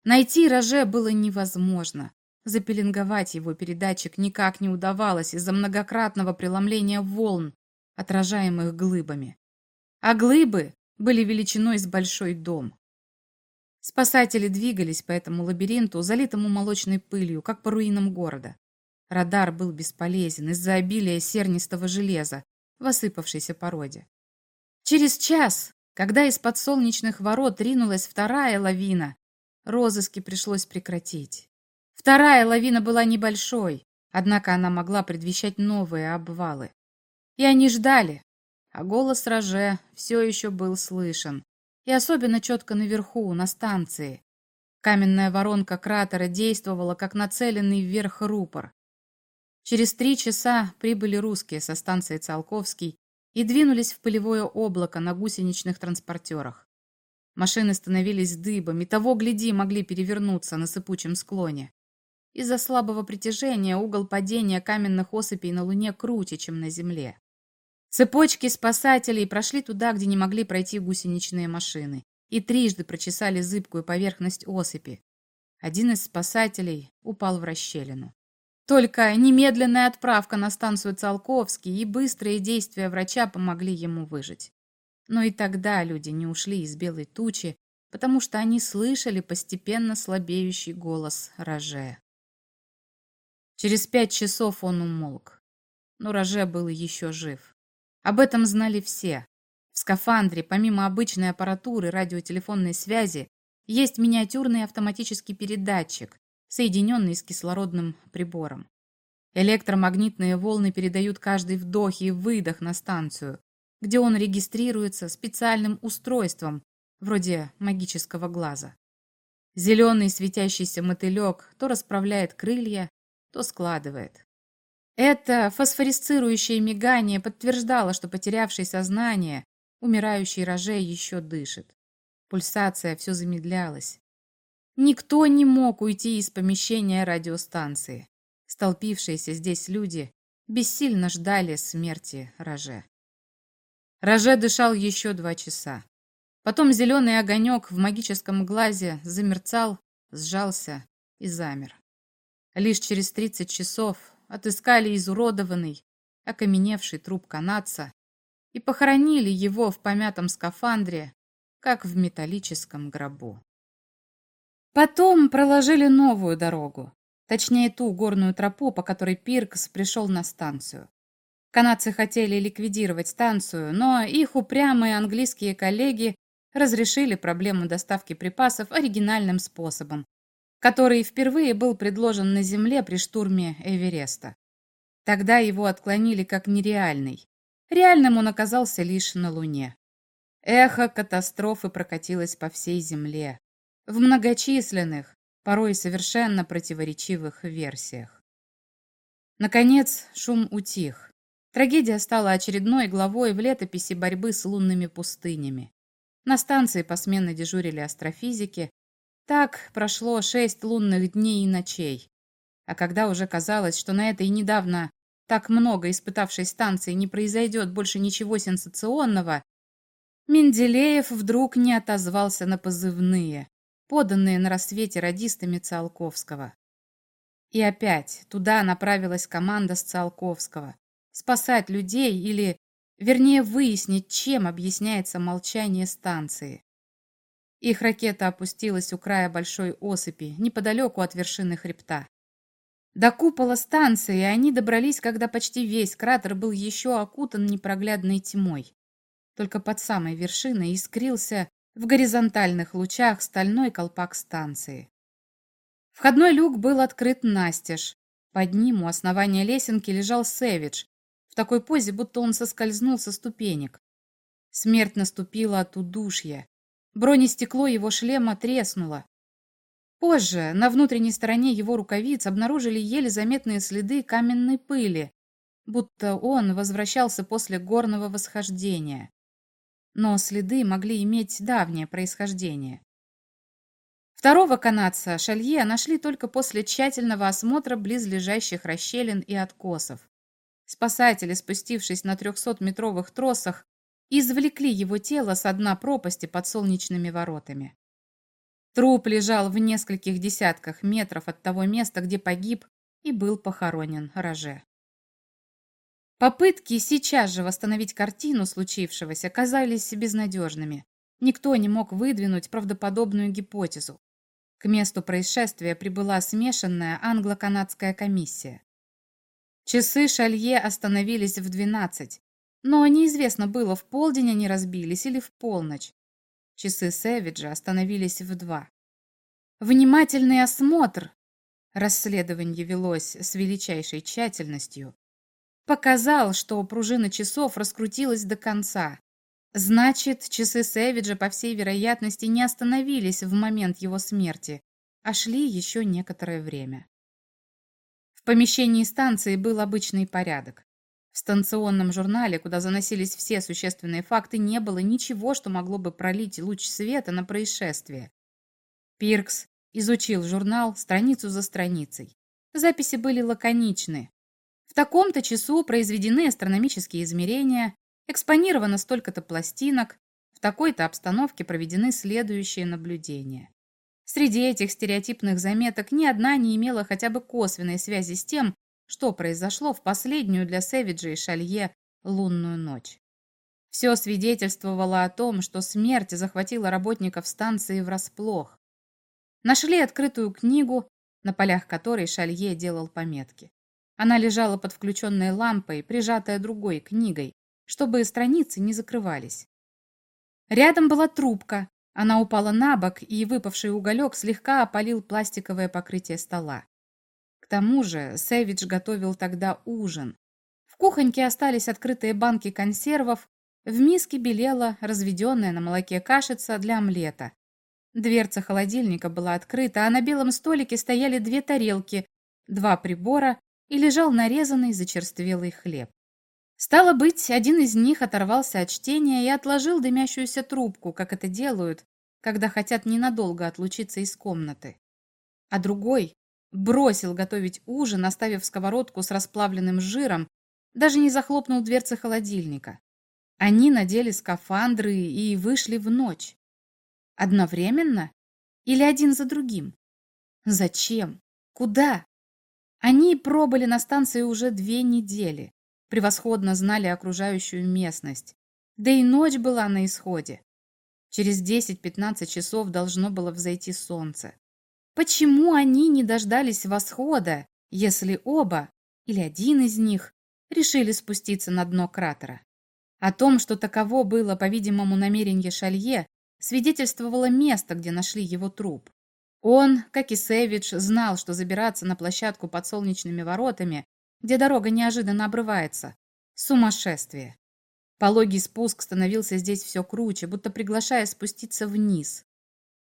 Найти Роже было невозможно. Запеленговать его передатчик никак не удавалось из-за многократного преломления волн, отражаемых глыбами. А глыбы были величиной с большой дом. Спасатели двигались по этому лабиринту, залитому молочной пылью, как по руинам города. Радар был бесполезен из-за обилия сернистого железа в осыпавшейся породе. Через час, когда из-под солнечных ворот ринулась вторая лавина, розыски пришлось прекратить. Вторая лавина была небольшой, Однако она могла предвещать новые обвалы. И они ждали, а голос Роже все еще был слышен, и особенно четко наверху, на станции. Каменная воронка кратера действовала, как нацеленный вверх рупор. Через три часа прибыли русские со станции Циолковский и двинулись в пылевое облако на гусеничных транспортерах. Машины становились дыбом, и того, гляди, могли перевернуться на сыпучем склоне. Из-за слабого притяжения угол падения каменных осыпей на Луне круче, чем на Земле. Цепочки спасателей прошли туда, где не могли пройти гусеничные машины, и трижды прочесали зыбкую поверхность осыпи. Один из спасателей упал в расщелину. Только немедленная отправка на станцию Циолковский и быстрые действия врача помогли ему выжить. Но и тогда люди не ушли из белой тучи, потому что они слышали постепенно слабеющий голос Роже. Через пять часов он умолк, но Роже был еще жив. Об этом знали все. В скафандре, помимо обычной аппаратуры радиотелефонной связи, есть миниатюрный автоматический передатчик, соединенный с кислородным прибором. Электромагнитные волны передают каждый вдох и выдох на станцию, где он регистрируется специальным устройством, вроде магического глаза. Зеленый светящийся мотылек то расправляет крылья, то складывает. Это фосфорисцирующее мигание подтверждало, что потерявший сознание, умирающий Роже еще дышит. Пульсация все замедлялась. Никто не мог уйти из помещения радиостанции. Столпившиеся здесь люди бессильно ждали смерти Роже. Роже дышал еще два часа. Потом зеленый огонек в магическом глазе замерцал, сжался и замер. Лишь через тридцать часов отыскали изуродованный, окаменевший труп канадца и похоронили его в помятом скафандре, как в металлическом гробу. Потом проложили новую дорогу, точнее ту горную тропу, по которой Пиркс пришел на станцию. Канадцы хотели ликвидировать станцию, но их упрямые английские коллеги разрешили проблему доставки припасов оригинальным способом, который впервые был предложен на Земле при штурме Эвереста. Тогда его отклонили как нереальный. Реальным он оказался лишь на Луне. Эхо катастрофы прокатилось по всей Земле. В многочисленных, порой совершенно противоречивых версиях. Наконец, шум утих. Трагедия стала очередной главой в летописи борьбы с лунными пустынями. На станции посменно дежурили астрофизики, так прошло шесть лунных дней и ночей. А когда уже казалось, что на этой недавно так много испытавшей станции не произойдет больше ничего сенсационного, Менделеев вдруг не отозвался на позывные, поданные на рассвете радистами Циолковского. И опять туда направилась команда с Циолковского. Спасать людей или, вернее, выяснить, чем объясняется молчание станции. Их ракета опустилась у края большой осыпи, неподалеку от вершины хребта. До купола станции они добрались, когда почти весь кратер был еще окутан непроглядной тьмой. Только под самой вершиной искрился в горизонтальных лучах стальной колпак станции. Входной люк был открыт настежь. Под ним у основания лесенки лежал Сэвидж, в такой позе, будто он соскользнул со ступенек. Смерть наступила от удушья. Бронестекло его шлема треснуло. Позже на внутренней стороне его рукавиц обнаружили еле заметные следы каменной пыли, будто он возвращался после горного восхождения. Но следы могли иметь давнее происхождение. Второго канадца Шалье нашли только после тщательного осмотра близлежащих расщелин и откосов. Спасатели, спустившись на 300-метровых тросах, извлекли его тело с дна пропасти под солнечными воротами. Труп лежал в нескольких десятках метров от того места, где погиб и был похоронен Роже. Попытки сейчас же восстановить картину случившегося казались безнадежными. Никто не мог выдвинуть правдоподобную гипотезу. К месту происшествия прибыла смешанная англо-канадская комиссия. Часы Шалье остановились в двенадцать, но неизвестно было, в полдень они разбились или в полночь. Часы Сэвиджа остановились в два. Внимательный осмотр. расследование велось с величайшей тщательностью, показал, что пружина часов раскрутилась до конца. Значит, часы Сэвиджа, по всей вероятности, не остановились в момент его смерти, а шли еще некоторое время. В помещении станции был обычный порядок. В станционном журнале, куда заносились все существенные факты, не было ничего, что могло бы пролить луч света на происшествие. Пиркс изучил журнал страницу за страницей. Записи были лаконичны. В таком-то часу произведены астрономические измерения, экспонировано столько-то пластинок, в такой-то обстановке проведены следующие наблюдения. Среди этих стереотипных заметок ни одна не имела хотя бы косвенной связи с тем, что произошло в последнюю для Сэвиджа и Шалье лунную ночь. Все свидетельствовало о том, что смерть захватила работников станции врасплох. Нашли открытую книгу, на полях которой Шалье делал пометки. Она лежала под включенной лампой, прижатая другой книгой, чтобы страницы не закрывались. Рядом была трубка. Она упала на бок, и выпавший уголек слегка опалил пластиковое покрытие стола. К тому же Сэвидж готовил тогда ужин. В кухоньке остались открытые банки консервов, в миске белела разведенная на молоке кашица для омлета. Дверца холодильника была открыта, а на белом столике стояли две тарелки, два прибора и лежал нарезанный зачерствелый хлеб. Стало быть, один из них оторвался от чтения и отложил дымящуюся трубку, как это делают, когда хотят ненадолго отлучиться из комнаты. А другой бросил готовить ужин, оставив сковородку с расплавленным жиром, даже не захлопнул дверцы холодильника. Они надели скафандры и вышли в ночь. Одновременно? Или один за другим? Зачем? Куда? Они пробыли на станции уже две недели, превосходно знали окружающую местность. Да и ночь была на исходе. Через 10-15 часов должно было взойти солнце. Почему они не дождались восхода, если оба, или один из них, решили спуститься на дно кратера? О том, что таково было, по-видимому, намерение Шалье, свидетельствовало место, где нашли его труп. Он, как и Сэвидж, знал, что забираться на площадку под солнечными воротами, где дорога неожиданно обрывается, сумасшествие. Пологий спуск становился здесь все круче, будто приглашая спуститься вниз.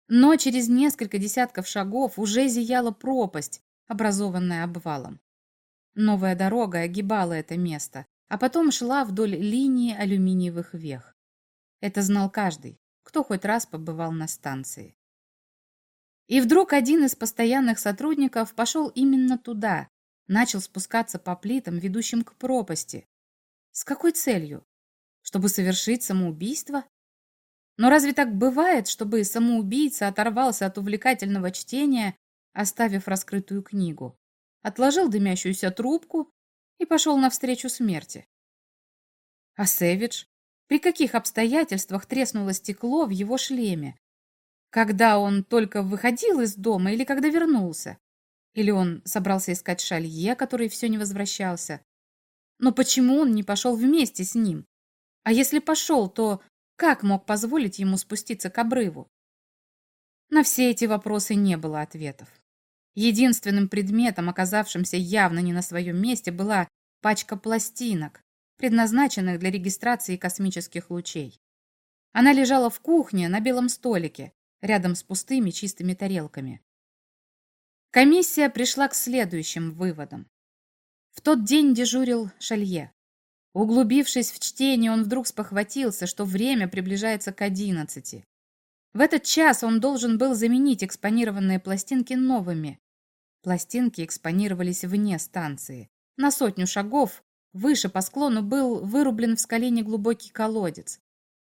Но через несколько десятков шагов уже зияла пропасть, образованная обвалом. Новая дорога огибала это место, а потом шла вдоль линии алюминиевых вех. Это знал каждый, кто хоть раз побывал на станции. И вдруг один из постоянных сотрудников пошел именно туда, начал спускаться по плитам, ведущим к пропасти. С какой целью? Чтобы совершить самоубийство? Но разве так бывает, чтобы самоубийца оторвался от увлекательного чтения, оставив раскрытую книгу, отложил дымящуюся трубку и пошел навстречу смерти? А Сэвидж? При каких обстоятельствах треснуло стекло в его шлеме? Когда он только выходил из дома или когда вернулся? Или он собрался искать Шалье, который все не возвращался? Но почему он не пошел вместе с ним? А если пошел, то как мог позволить ему спуститься к обрыву? На все эти вопросы не было ответов. Единственным предметом, оказавшимся явно не на своем месте, была пачка пластинок, предназначенных для регистрации космических лучей. Она лежала в кухне на белом столике, рядом с пустыми чистыми тарелками. Комиссия пришла к следующим выводам. В тот день дежурил Шалье. Углубившись в чтение, он вдруг спохватился, что время приближается к одиннадцати. В этот час он должен был заменить экспонированные пластинки новыми. Пластинки экспонировались вне станции. На сотню шагов выше по склону был вырублен в скале неглубокий колодец.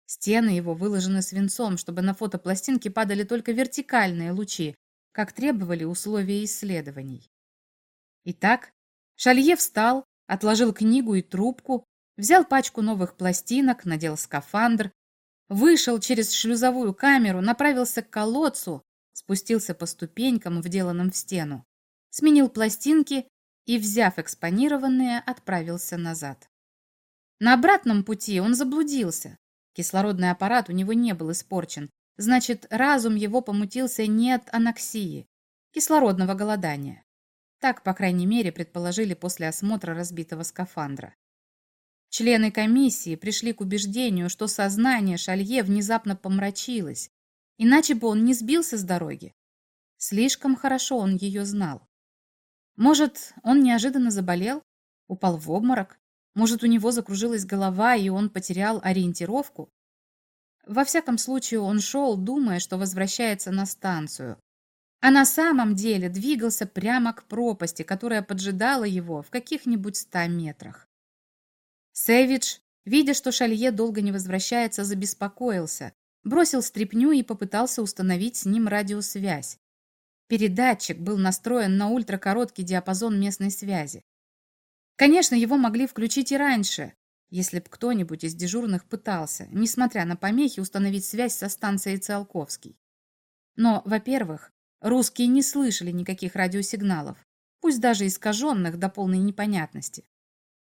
Стены его выложены свинцом, чтобы на фотопластинки падали только вертикальные лучи, как требовали условия исследований. Итак, Шалье встал, отложил книгу и трубку, взял пачку новых пластинок, надел скафандр, вышел через шлюзовую камеру, направился к колодцу, спустился по ступенькам, вделанным в стену, сменил пластинки и, взяв экспонированные, отправился назад. На обратном пути он заблудился. Кислородный аппарат у него не был испорчен, значит, разум его помутился не от аноксии, кислородного голодания. Так, по крайней мере, предположили после осмотра разбитого скафандра. Члены комиссии пришли к убеждению, что сознание Шалье внезапно помрачилось, иначе бы он не сбился с дороги. Слишком хорошо он ее знал. Может, он неожиданно заболел, упал в обморок, может, у него закружилась голова, и он потерял ориентировку. Во всяком случае, он шел, думая, что возвращается на станцию, а на самом деле двигался прямо к пропасти, которая поджидала его в каких-нибудь ста метрах. Сэвидж, видя, что Шалье долго не возвращается, забеспокоился, бросил стряпню и попытался установить с ним радиосвязь. Передатчик был настроен на ультракороткий диапазон местной связи. Конечно, его могли включить и раньше, если б кто-нибудь из дежурных пытался, несмотря на помехи, установить связь со станцией Циолковский. Но, во-первых, русские не слышали никаких радиосигналов, пусть даже искаженных до полной непонятности.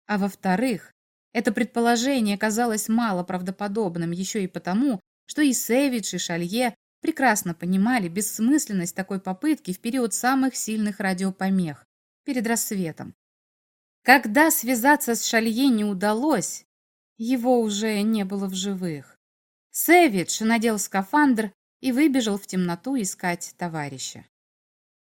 А во-вторых, это предположение казалось мало правдоподобным еще и потому, что и Сэвидж, и Шалье прекрасно понимали бессмысленность такой попытки в период самых сильных радиопомех, перед рассветом. Когда связаться с Шалье не удалось, его уже не было в живых. Сэвидж надел скафандр и выбежал в темноту искать товарища.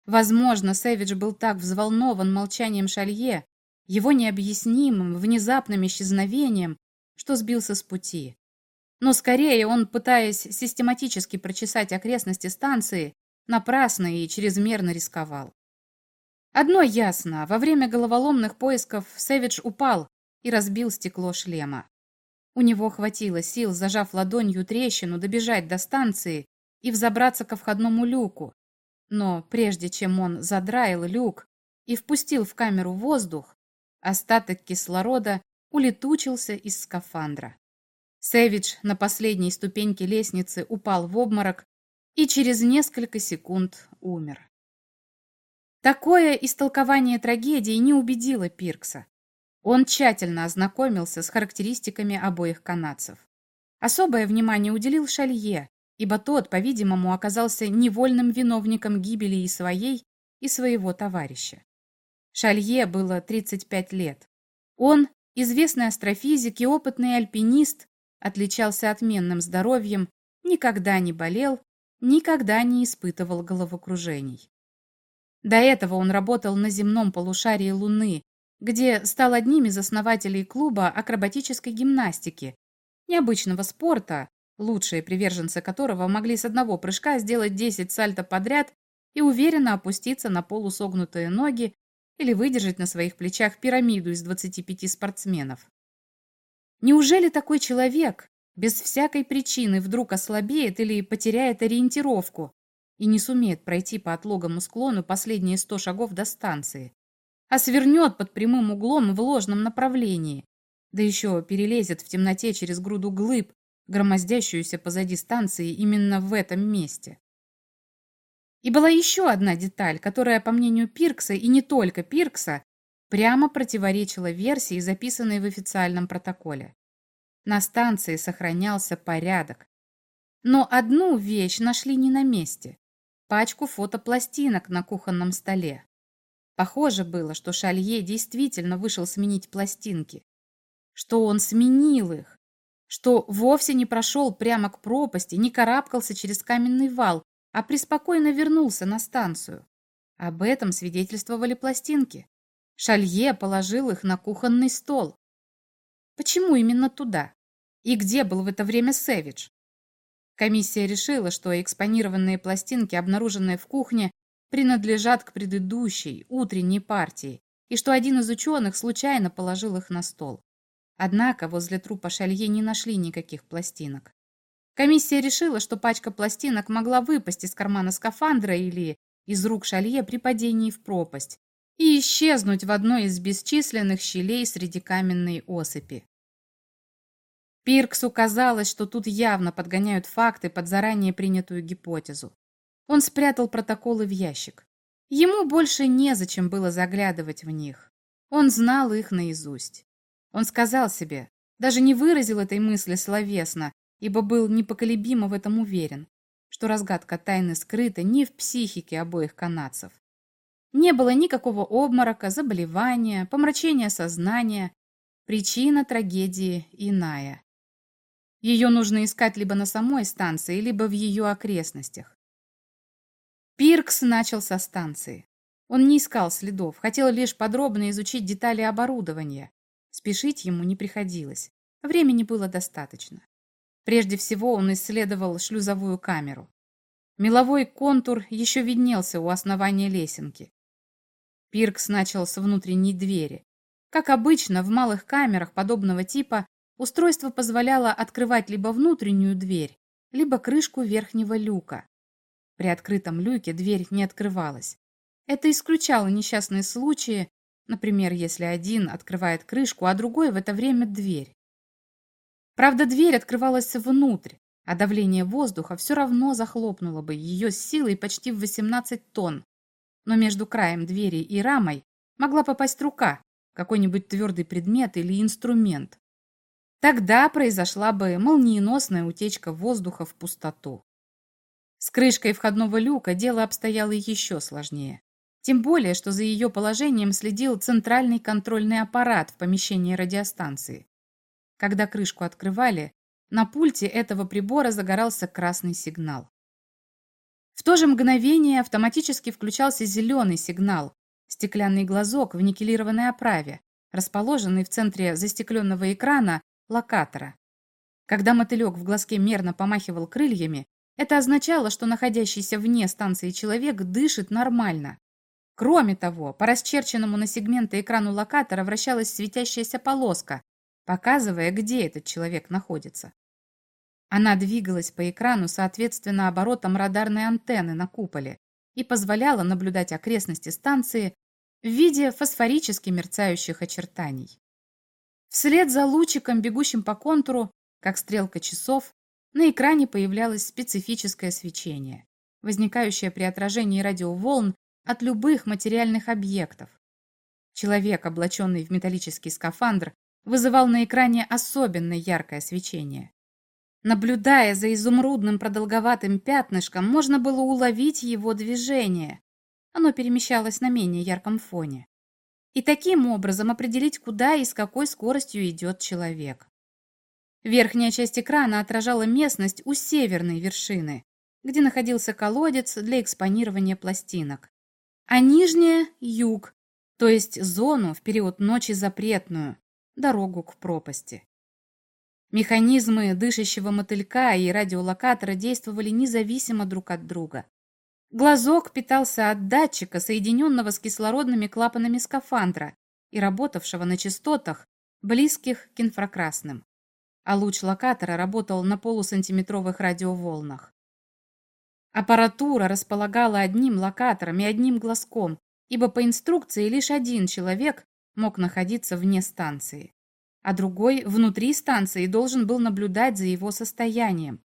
Возможно, Сэвидж был так взволнован молчанием Шалье, его необъяснимым, внезапным исчезновением, что сбился с пути. Но скорее он, пытаясь систематически прочесать окрестности станции, напрасно и чрезмерно рисковал. Одно ясно, во время головоломных поисков Сэвидж упал и разбил стекло шлема. У него хватило сил, зажав ладонью трещину, добежать до станции и взобраться ко входному люку. Но прежде чем он задраил люк и впустил в камеру воздух, Остаток кислорода улетучился из скафандра. Сэвидж на последней ступеньке лестницы упал в обморок и через несколько секунд умер. Такое истолкование трагедии не убедило Пиркса. Он тщательно ознакомился с характеристиками обоих канадцев. Особое внимание уделил Шалье, ибо тот, по-видимому, оказался невольным виновником гибели и своей, и своего товарища. Шалье было 35 лет. Он, известный астрофизик и опытный альпинист, отличался отменным здоровьем, никогда не болел, никогда не испытывал головокружений. До этого он работал на земном полушарии Луны, где стал одним из основателей клуба акробатической гимнастики, необычного спорта, лучшие приверженцы которого могли с одного прыжка сделать 10 сальто подряд и уверенно опуститься на полусогнутые ноги или выдержать на своих плечах пирамиду из 25 спортсменов. Неужели такой человек без всякой причины вдруг ослабеет или потеряет ориентировку и не сумеет пройти по отлогому склону последние 100 шагов до станции, а свернет под прямым углом в ложном направлении, да еще перелезет в темноте через груду глыб, громоздящуюся позади станции именно в этом месте? И была еще одна деталь, которая, по мнению Пиркса, и не только Пиркса, прямо противоречила версии, записанной в официальном протоколе. На станции сохранялся порядок. Но одну вещь нашли не на месте – пачку фотопластинок на кухонном столе. Похоже было, что Шалье действительно вышел сменить пластинки, что он сменил их, что вовсе не прошел прямо к пропасти, не карабкался через каменный вал, а преспокойно вернулся на станцию. Об этом свидетельствовали пластинки. Шалье положил их на кухонный стол. Почему именно туда? И где был в это время Сэвидж? Комиссия решила, что экспонированные пластинки, обнаруженные в кухне, принадлежат к предыдущей, утренней партии, и что один из ученых случайно положил их на стол. Однако возле трупа Шалье не нашли никаких пластинок. Комиссия решила, что пачка пластинок могла выпасть из кармана скафандра или из рук шалье при падении в пропасть и исчезнуть в одной из бесчисленных щелей среди каменной осыпи. Пирксу казалось, что тут явно подгоняют факты под заранее принятую гипотезу. Он спрятал протоколы в ящик. Ему больше незачем было заглядывать в них. Он знал их наизусть. Он сказал себе, даже не выразил этой мысли словесно, ибо был непоколебимо в этом уверен, что разгадка тайны скрыта не в психике обоих канадцев. Не было никакого обморока, заболевания, помрачения сознания. Причина трагедии иная. Ее нужно искать либо на самой станции, либо в ее окрестностях. Пиркс начал со станции. Он не искал следов, хотел лишь подробно изучить детали оборудования. Спешить ему не приходилось. Времени было достаточно. Прежде всего он исследовал шлюзовую камеру. Меловой контур еще виднелся у основания лесенки. Пиркс начал с внутренней двери. Как обычно, в малых камерах подобного типа устройство позволяло открывать либо внутреннюю дверь, либо крышку верхнего люка. При открытом люке дверь не открывалась. Это исключало несчастные случаи, например, если один открывает крышку, а другой в это время дверь. Правда, дверь открывалась внутрь, а давление воздуха все равно захлопнуло бы ее с силой почти в 18 тонн, но между краем двери и рамой могла попасть рука, какой-нибудь твердый предмет или инструмент. Тогда произошла бы молниеносная утечка воздуха в пустоту. С крышкой входного люка дело обстояло еще сложнее. Тем более, что за ее положением следил центральный контрольный аппарат в помещении радиостанции. Когда крышку открывали, на пульте этого прибора загорался красный сигнал. В то же мгновение автоматически включался зеленый сигнал, стеклянный глазок в никелированной оправе, расположенный в центре застекленного экрана локатора. Когда мотылек в глазке мерно помахивал крыльями, это означало, что находящийся вне станции человек дышит нормально. Кроме того, по расчерченному на сегменты экрану локатора вращалась светящаяся полоска, показывая, где этот человек находится. Она двигалась по экрану соответственно оборотам радарной антенны на куполе и позволяла наблюдать окрестности станции в виде фосфорически мерцающих очертаний. Вслед за лучиком, бегущим по контуру, как стрелка часов, на экране появлялось специфическое свечение, возникающее при отражении радиоволн от любых материальных объектов. Человек, облаченный в металлический скафандр, вызывал на экране особенно яркое свечение. Наблюдая за изумрудным продолговатым пятнышком, можно было уловить его движение. Оно перемещалось на менее ярком фоне. И таким образом определить, куда и с какой скоростью идет человек. Верхняя часть экрана отражала местность у северной вершины, где находился колодец для экспонирования пластинок. А нижняя – юг, то есть зону в период ночи запретную, дорогу к пропасти. Механизмы дышащего мотылька и радиолокатора действовали независимо друг от друга. Глазок питался от датчика, соединенного с кислородными клапанами скафандра и работавшего на частотах, близких к инфракрасным. А луч локатора работал на полусантиметровых радиоволнах. Аппаратура располагала одним локатором и одним глазком, ибо по инструкции лишь один человек мог находиться вне станции а другой внутри станции должен был наблюдать за его состоянием.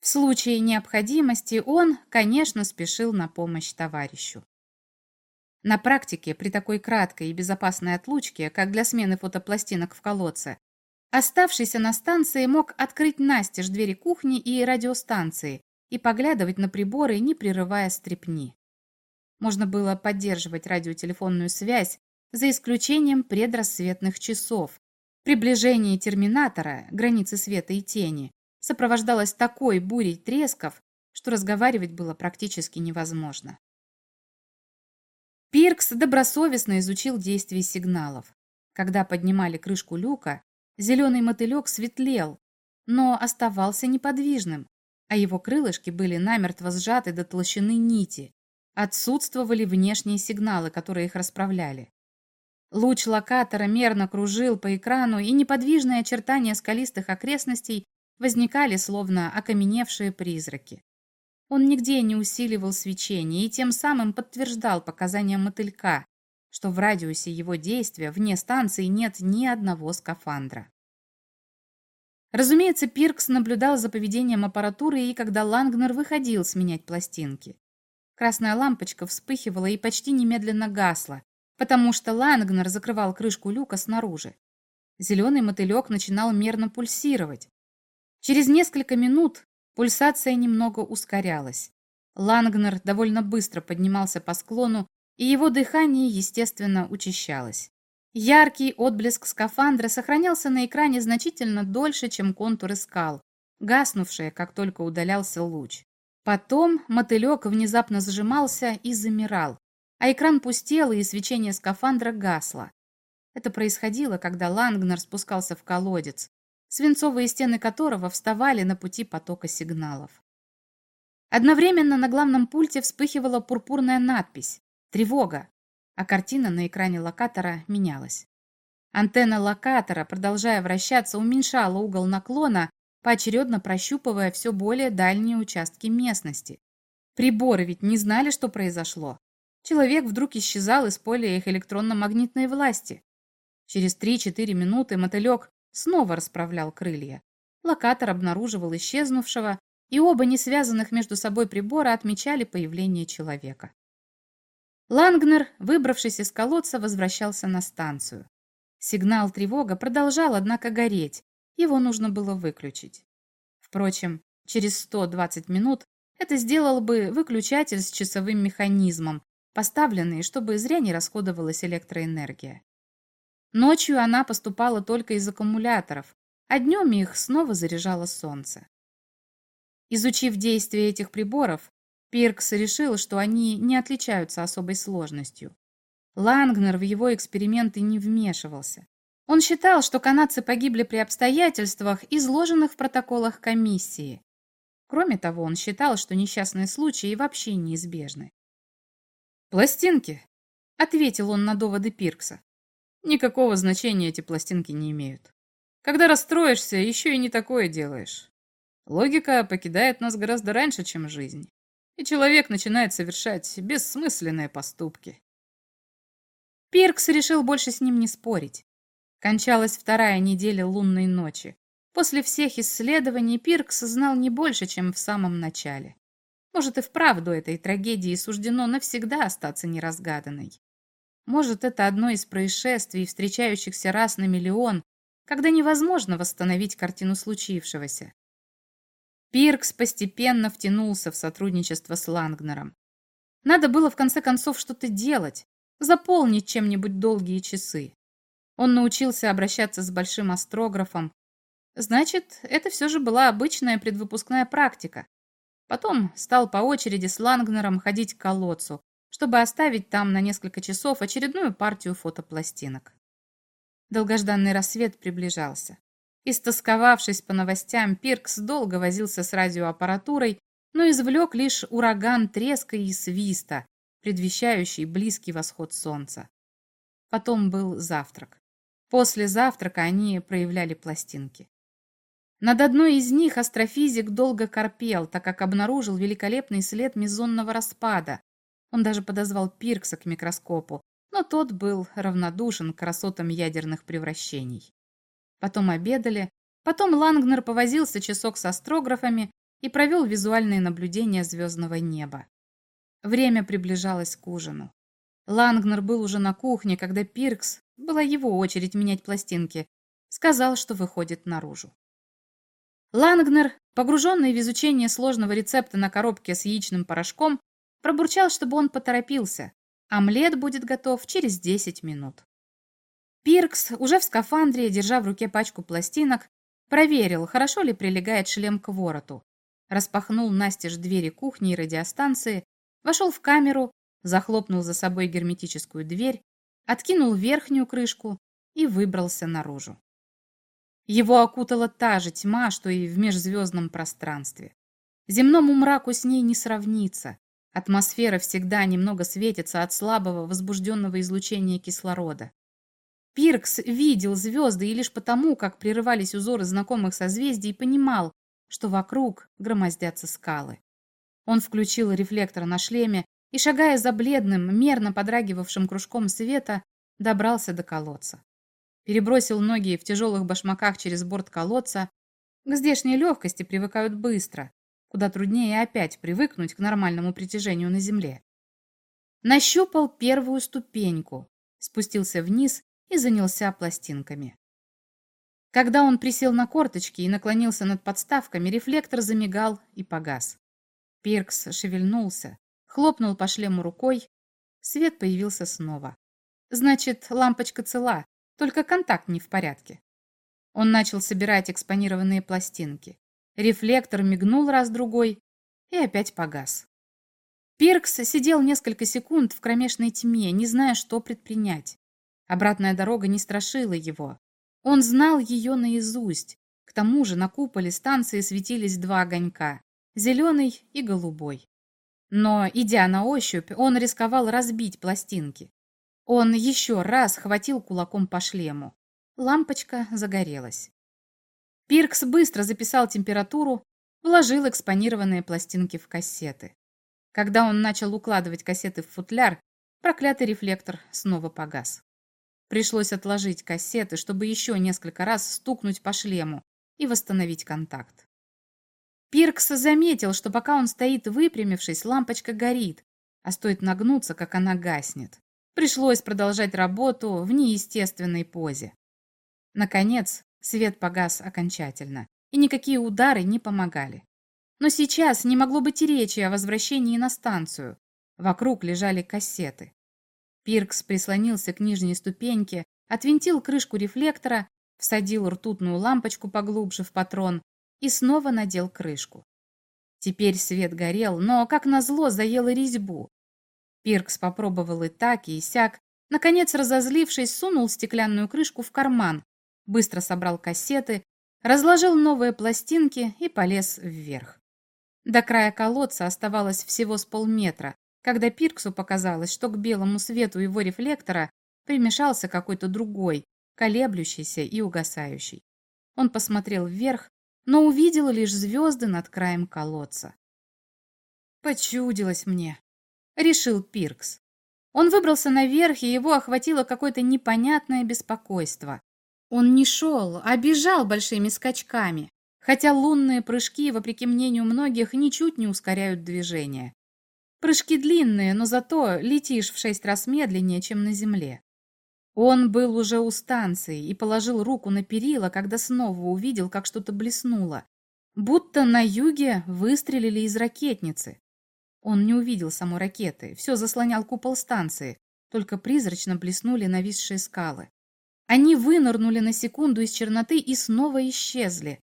В случае необходимости он, конечно, спешил на помощь товарищу. На практике при такой краткой и безопасной отлучке, как для смены фотопластинок в колодце, оставшийся на станции мог открыть настежь двери кухни и радиостанции и поглядывать на приборы, не прерывая стрепни. Можно было поддерживать радиотелефонную связь за исключением предрассветных часов, Приближение терминатора, границы света и тени, сопровождалось такой бурей тресков, что разговаривать было практически невозможно. Пиркс добросовестно изучил действие сигналов. Когда поднимали крышку люка, зеленый мотылек светлел, но оставался неподвижным, а его крылышки были намертво сжаты до толщины нити. Отсутствовали внешние сигналы, которые их расправляли. Луч локатора мерно кружил по экрану, и неподвижные очертания скалистых окрестностей возникали, словно окаменевшие призраки. Он нигде не усиливал свечение и тем самым подтверждал показания мотылька, что в радиусе его действия вне станции нет ни одного скафандра. Разумеется, Пиркс наблюдал за поведением аппаратуры и когда Лангнер выходил сменять пластинки. Красная лампочка вспыхивала и почти немедленно гасла, потому что Лангнер закрывал крышку люка снаружи. Зеленый мотылек начинал мерно пульсировать. Через несколько минут пульсация немного ускорялась. Лангнер довольно быстро поднимался по склону и его дыхание, естественно, учащалось. Яркий отблеск скафандра сохранялся на экране значительно дольше, чем контуры скал, гаснувшие, как только удалялся луч. Потом мотылек внезапно сжимался и замирал, а экран пустел, и свечение скафандра гасло. Это происходило, когда Лангнер спускался в колодец, свинцовые стены которого вставали на пути потока сигналов. Одновременно на главном пульте вспыхивала пурпурная надпись «Тревога», а картина на экране локатора менялась. Антенна локатора, продолжая вращаться, уменьшала угол наклона, поочередно прощупывая все более дальние участки местности. Приборы ведь не знали, что произошло. Человек вдруг исчезал из поля их электронно-магнитной власти. Через 3-4 минуты мотылек снова расправлял крылья. Локатор обнаруживал исчезнувшего, и оба несвязанных между собой прибора отмечали появление человека. Лангнер, выбравшись из колодца, возвращался на станцию. Сигнал тревога продолжал, однако, гореть. Его нужно было выключить. Впрочем, через 120 минут это сделал бы выключатель с часовым механизмом, поставленный, чтобы зря не расходовалась электроэнергия. Ночью она поступала только из аккумуляторов, а днем их снова заряжало солнце. Изучив действие этих приборов, Пиркс решил, что они не отличаются особой сложностью. Лангнер в его эксперименты не вмешивался. Он считал, что канадцы погибли при обстоятельствах, изложенных в протоколах комиссии. Кроме того, он считал, что несчастные случаи вообще неизбежны. «Пластинки», — ответил он на доводы Пиркса. «Никакого значения эти пластинки не имеют. Когда расстроишься, еще и не такое делаешь. Логика покидает нас гораздо раньше, чем жизнь и человек начинает совершать бессмысленные поступки. Пиркс решил больше с ним не спорить. Кончалась вторая неделя лунной ночи. После всех исследований Пиркс знал не больше, чем в самом начале. Может, и вправду этой трагедии суждено навсегда остаться неразгаданной. Может, это одно из происшествий, встречающихся раз на миллион, когда невозможно восстановить картину случившегося. Пиркс постепенно втянулся в сотрудничество с Лангнером. Надо было в конце концов что-то делать, заполнить чем-нибудь долгие часы. Он научился обращаться с большим астрографом. Значит, это все же была обычная предвыпускная практика. Потом стал по очереди с Лангнером ходить к колодцу, чтобы оставить там на несколько часов очередную партию фотопластинок. Долгожданный рассвет приближался. Истосковавшись по новостям, Пиркс долго возился с радиоаппаратурой, но извлек лишь ураган треска и свиста, предвещающий близкий восход солнца. Потом был завтрак. После завтрака они проявляли пластинки. Над одной из них астрофизик долго корпел, так как обнаружил великолепный след мезонного распада. Он даже подозвал Пиркса к микроскопу, но тот был равнодушен к красотам ядерных превращений. Потом обедали, потом Лангнер повозился часок с астрографами и провел визуальные наблюдения звездного неба. Время приближалось к ужину. Лангнер был уже на кухне, когда Пиркс, была его очередь менять пластинки, сказал, что выходит наружу. Лангнер, погруженный в изучение сложного рецепта на коробке с яичным порошком, пробурчал, чтобы он поторопился. Омлет будет готов через 10 минут. Пиркс, уже в скафандре, держа в руке пачку пластинок, проверил, хорошо ли прилегает шлем к вороту. Распахнул настежь двери кухни и радиостанции, вошел в камеру, захлопнул за собой герметическую дверь, откинул верхнюю крышку и выбрался наружу. Его окутала та же тьма, что и в межзвездном пространстве. Земному мраку с ней не сравнится. Атмосфера всегда немного светится от слабого возбужденного излучения кислорода. Пиркс видел звезды и лишь потому, как прерывались узоры знакомых созвездий, понимал, что вокруг громоздятся скалы. Он включил рефлектор на шлеме и, шагая за бледным, мерно подрагивавшим кружком света, добрался до колодца. Перебросил ноги в тяжелых башмаках через борт колодца. К здешней легкости привыкают быстро, куда труднее опять привыкнуть к нормальному притяжению на земле. Нащупал первую ступеньку, спустился вниз и занялся пластинками. Когда он присел на корточки и наклонился над подставками, рефлектор замигал и погас. Пиркс шевельнулся, хлопнул по шлему рукой. Свет появился снова. Значит, лампочка цела, только контакт не в порядке. Он начал собирать экспонированные пластинки. Рефлектор мигнул раз-другой и опять погас. Пиркс сидел несколько секунд в кромешной тьме, не зная, что предпринять. Обратная дорога не страшила его. Он знал ее наизусть. К тому же на куполе станции светились два огонька – зеленый и голубой. Но, идя на ощупь, он рисковал разбить пластинки. Он еще раз хватил кулаком по шлему. Лампочка загорелась. Пиркс быстро записал температуру, вложил экспонированные пластинки в кассеты. Когда он начал укладывать кассеты в футляр, проклятый рефлектор снова погас. Пришлось отложить кассеты, чтобы еще несколько раз стукнуть по шлему и восстановить контакт. Пиркс заметил, что пока он стоит выпрямившись, лампочка горит, а стоит нагнуться, как она гаснет. Пришлось продолжать работу в неестественной позе. Наконец, свет погас окончательно, и никакие удары не помогали. Но сейчас не могло быть и речи о возвращении на станцию. Вокруг лежали кассеты. Пиркс прислонился к нижней ступеньке, отвинтил крышку рефлектора, всадил ртутную лампочку поглубже в патрон и снова надел крышку. Теперь свет горел, но, как назло, заело резьбу. Пиркс попробовал и так, и сяк. Наконец, разозлившись, сунул стеклянную крышку в карман, быстро собрал кассеты, разложил новые пластинки и полез вверх. До края колодца оставалось всего с полметра, когда Пирксу показалось, что к белому свету его рефлектора примешался какой-то другой, колеблющийся и угасающий. Он посмотрел вверх, но увидел лишь звезды над краем колодца. «Почудилось мне», — решил Пиркс. Он выбрался наверх, и его охватило какое-то непонятное беспокойство. Он не шел, а бежал большими скачками, хотя лунные прыжки, вопреки мнению многих, ничуть не ускоряют движение. Прыжки длинные, но зато летишь в шесть раз медленнее, чем на земле. Он был уже у станции и положил руку на перила, когда снова увидел, как что-то блеснуло. Будто на юге выстрелили из ракетницы. Он не увидел самой ракеты, все заслонял купол станции, только призрачно блеснули нависшие скалы. Они вынырнули на секунду из черноты и снова исчезли.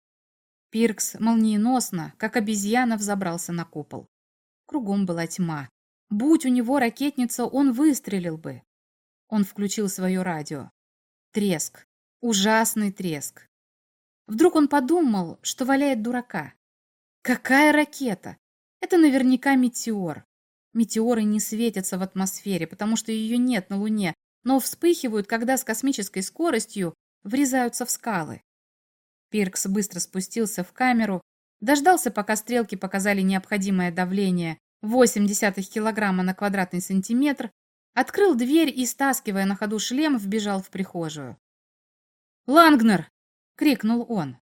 Пиркс молниеносно, как обезьяна, взобрался на купол. Кругом была тьма. Будь у него ракетница, он выстрелил бы. Он включил свое радио. Треск. Ужасный треск. Вдруг он подумал, что валяет дурака. Какая ракета? Это наверняка метеор. Метеоры не светятся в атмосфере, потому что ее нет на Луне, но вспыхивают, когда с космической скоростью врезаются в скалы. Пиркс быстро спустился в камеру, дождался, пока стрелки показали необходимое давление 0,8 килограмма на квадратный сантиметр, Открыл дверь и, стаскивая на ходу шлем, вбежал в прихожую. «Лангнер!» — крикнул он.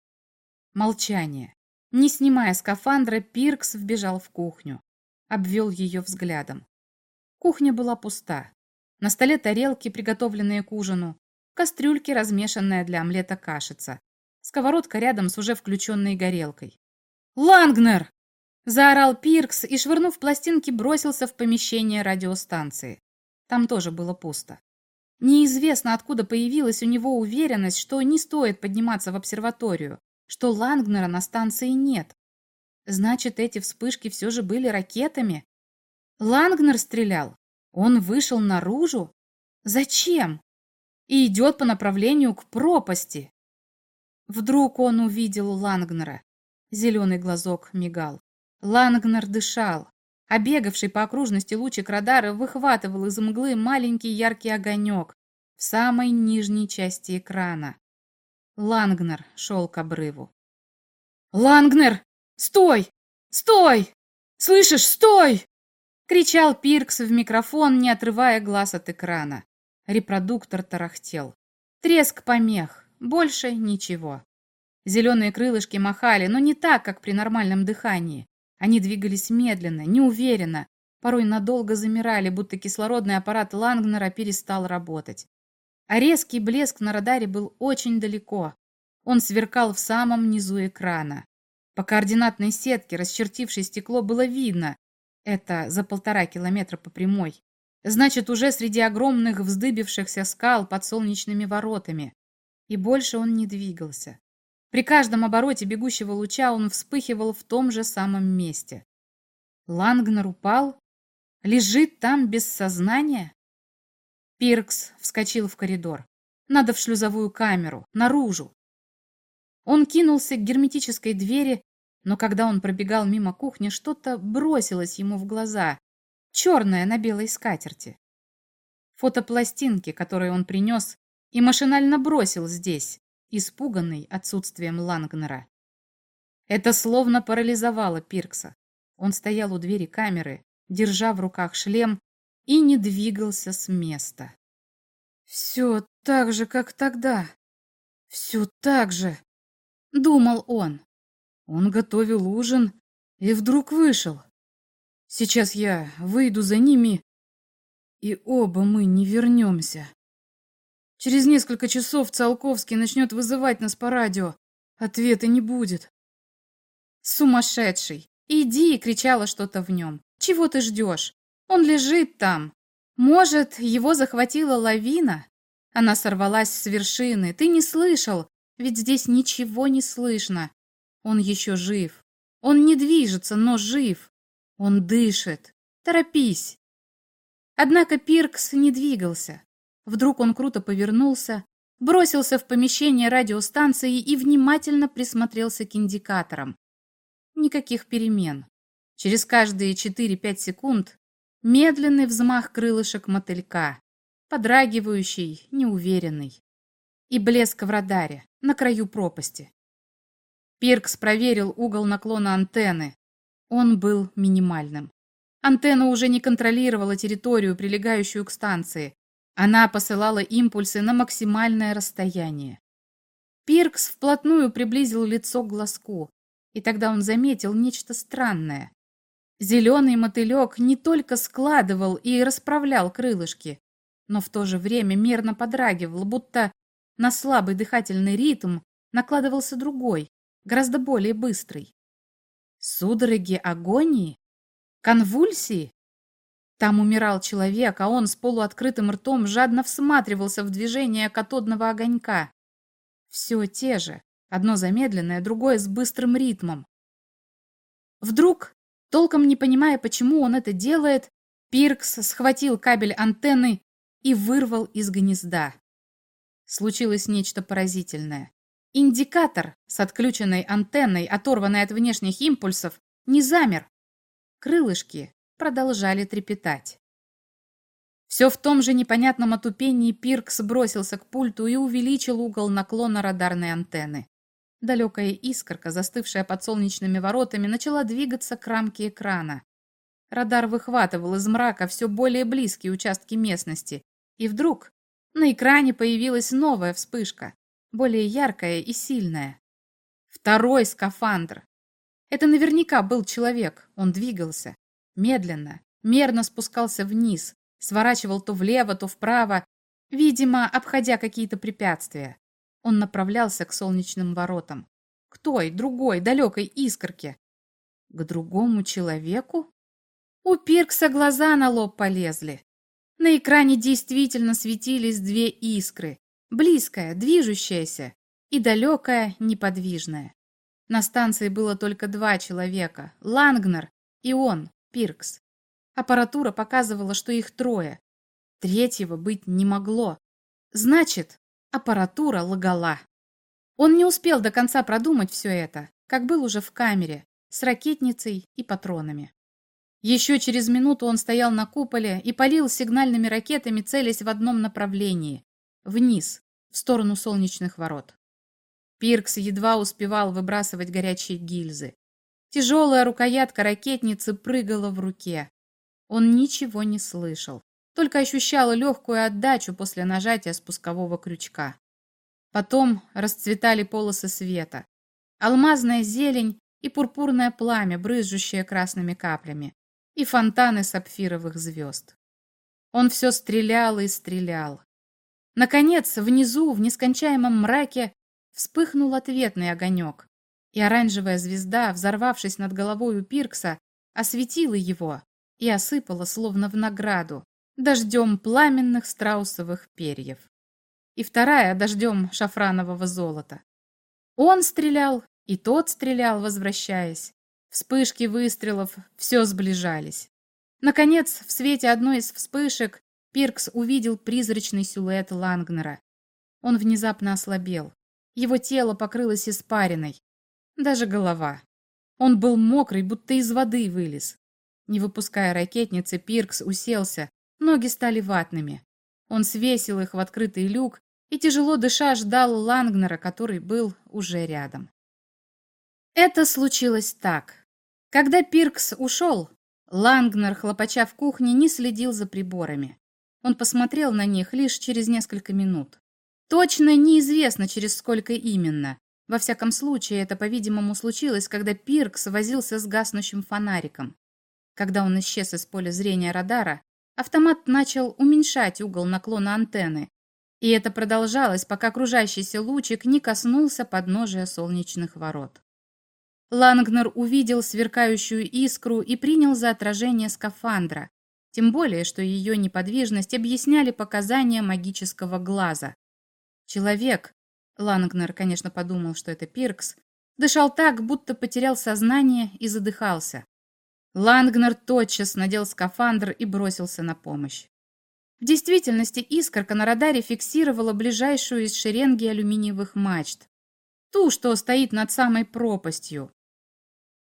Молчание. Не снимая скафандра, Пиркс вбежал в кухню. Обвел ее взглядом. Кухня была пуста. На столе тарелки, приготовленные к ужину, кастрюльки, размешанная для омлета кашица, сковородка рядом с уже включенной горелкой. «Лангнер!» — заорал Пиркс и, швырнув пластинки, бросился в помещение радиостанции. Там тоже было пусто. Неизвестно, откуда появилась у него уверенность, что не стоит подниматься в обсерваторию, что Лангнера на станции нет. Значит, эти вспышки все же были ракетами? Лангнер стрелял? Он вышел наружу? Зачем? И идет по направлению к пропасти. Вдруг он увидел Лангнера. Зеленый глазок мигал. Лангнер дышал а бегавший по окружности лучик радара выхватывал из мглы маленький яркий огонек в самой нижней части экрана. Лангнер шел к обрыву. «Лангнер! Стой! Стой! Слышишь, стой!» Кричал Пиркс в микрофон, не отрывая глаз от экрана. Репродуктор тарахтел. Треск помех. Больше ничего. Зеленые крылышки махали, но не так, как при нормальном дыхании. Они двигались медленно, неуверенно, порой надолго замирали, будто кислородный аппарат Лангнера перестал работать. А резкий блеск на радаре был очень далеко. Он сверкал в самом низу экрана. По координатной сетке, расчертившей стекло, было видно. Это за полтора километра по прямой. Значит, уже среди огромных вздыбившихся скал под солнечными воротами. И больше он не двигался. При каждом обороте бегущего луча он вспыхивал в том же самом месте. Лангнер упал? Лежит там без сознания? Пиркс вскочил в коридор. Надо в шлюзовую камеру, наружу. Он кинулся к герметической двери, но когда он пробегал мимо кухни, что-то бросилось ему в глаза, черное на белой скатерти. Фотопластинки, которые он принес и машинально бросил здесь, испуганный отсутствием Лангнера. Это словно парализовало Пиркса. Он стоял у двери камеры, держа в руках шлем, и не двигался с места. «Все так же, как тогда. Все так же», — думал он. Он готовил ужин и вдруг вышел. Сейчас я выйду за ними, и оба мы не вернемся. Через несколько часов Циолковский начнет вызывать нас по радио. Ответа не будет. «Сумасшедший! Иди!» — кричала что-то в нем. «Чего ты ждешь? Он лежит там. Может, его захватила лавина? Она сорвалась с вершины. Ты не слышал, ведь здесь ничего не слышно. Он еще жив. Он не движется, но жив. Он дышит. Торопись. Однако Пиркс не двигался. Вдруг он круто повернулся, бросился в помещение радиостанции и внимательно присмотрелся к индикаторам. Никаких перемен. Через каждые 4-5 секунд медленный взмах крылышек мотылька, подрагивающий, неуверенный. И блеск в радаре, на краю пропасти. Пиркс проверил угол наклона антенны. Он был минимальным. Антенна уже не контролировала территорию, прилегающую к станции. Она посылала импульсы на максимальное расстояние. Пиркс вплотную приблизил лицо к глазку, и тогда он заметил нечто странное. Зеленый мотылек не только складывал и расправлял крылышки, но в то же время мерно подрагивал, будто на слабый дыхательный ритм накладывался другой, гораздо более быстрый. Судороги агонии? Конвульсии? Там умирал человек, а он с полуоткрытым ртом жадно всматривался в движение катодного огонька. Все те же, одно замедленное, другое с быстрым ритмом. Вдруг, толком не понимая, почему он это делает, Пиркс схватил кабель антенны и вырвал из гнезда. Случилось нечто поразительное. Индикатор с отключенной антенной, оторванной от внешних импульсов, не замер. Крылышки продолжали трепетать. Все в том же непонятном отупении Пиркс бросился к пульту и увеличил угол наклона радарной антенны. Далекая искорка, застывшая под солнечными воротами, начала двигаться к рамке экрана. Радар выхватывал из мрака все более близкие участки местности, и вдруг на экране появилась новая вспышка более яркое и сильное. Второй скафандр. Это наверняка был человек, он двигался. Медленно, мерно спускался вниз, сворачивал то влево, то вправо, видимо, обходя какие-то препятствия. Он направлялся к солнечным воротам. К той, другой, далекой искорке. К другому человеку? У Пиркса глаза на лоб полезли. На экране действительно светились две искры, Близкая, движущаяся и далекая, неподвижная. На станции было только два человека – Лангнер и он, Пиркс. Аппаратура показывала, что их трое. Третьего быть не могло. Значит, аппаратура лгала. Он не успел до конца продумать все это, как был уже в камере, с ракетницей и патронами. Еще через минуту он стоял на куполе и полил сигнальными ракетами, целясь в одном направлении – вниз, в сторону солнечных ворот. Пиркс едва успевал выбрасывать горячие гильзы. Тяжелая рукоятка ракетницы прыгала в руке. Он ничего не слышал, только ощущал легкую отдачу после нажатия спускового крючка. Потом расцветали полосы света, алмазная зелень и пурпурное пламя, брызжущее красными каплями, и фонтаны сапфировых звезд. Он все стрелял и стрелял. Наконец, внизу, в нескончаемом мраке, вспыхнул ответный огонек, и оранжевая звезда, взорвавшись над головой у Пиркса, осветила его и осыпала, словно в награду, дождем пламенных страусовых перьев. И вторая дождем шафранового золота. Он стрелял, и тот стрелял, возвращаясь. Вспышки выстрелов все сближались. Наконец, в свете одной из вспышек Пиркс увидел призрачный силуэт Лангнера. Он внезапно ослабел. Его тело покрылось испариной. Даже голова. Он был мокрый, будто из воды вылез. Не выпуская ракетницы, Пиркс уселся, ноги стали ватными. Он свесил их в открытый люк и, тяжело дыша, ждал Лангнера, который был уже рядом. Это случилось так. Когда Пиркс ушел, Лангнер, хлопача в кухне, не следил за приборами. Он посмотрел на них лишь через несколько минут. Точно неизвестно, через сколько именно. Во всяком случае, это, по-видимому, случилось, когда Пиркс возился с гаснущим фонариком. Когда он исчез из поля зрения радара, автомат начал уменьшать угол наклона антенны, и это продолжалось, пока окружающийся лучик не коснулся подножия солнечных ворот. Лангнер увидел сверкающую искру и принял за отражение скафандра, тем более, что ее неподвижность объясняли показания магического глаза. Человек, Лангнер, конечно, подумал, что это Пиркс, дышал так, будто потерял сознание и задыхался. Лангнер тотчас надел скафандр и бросился на помощь. В действительности искорка на радаре фиксировала ближайшую из шеренги алюминиевых мачт. Ту, что стоит над самой пропастью.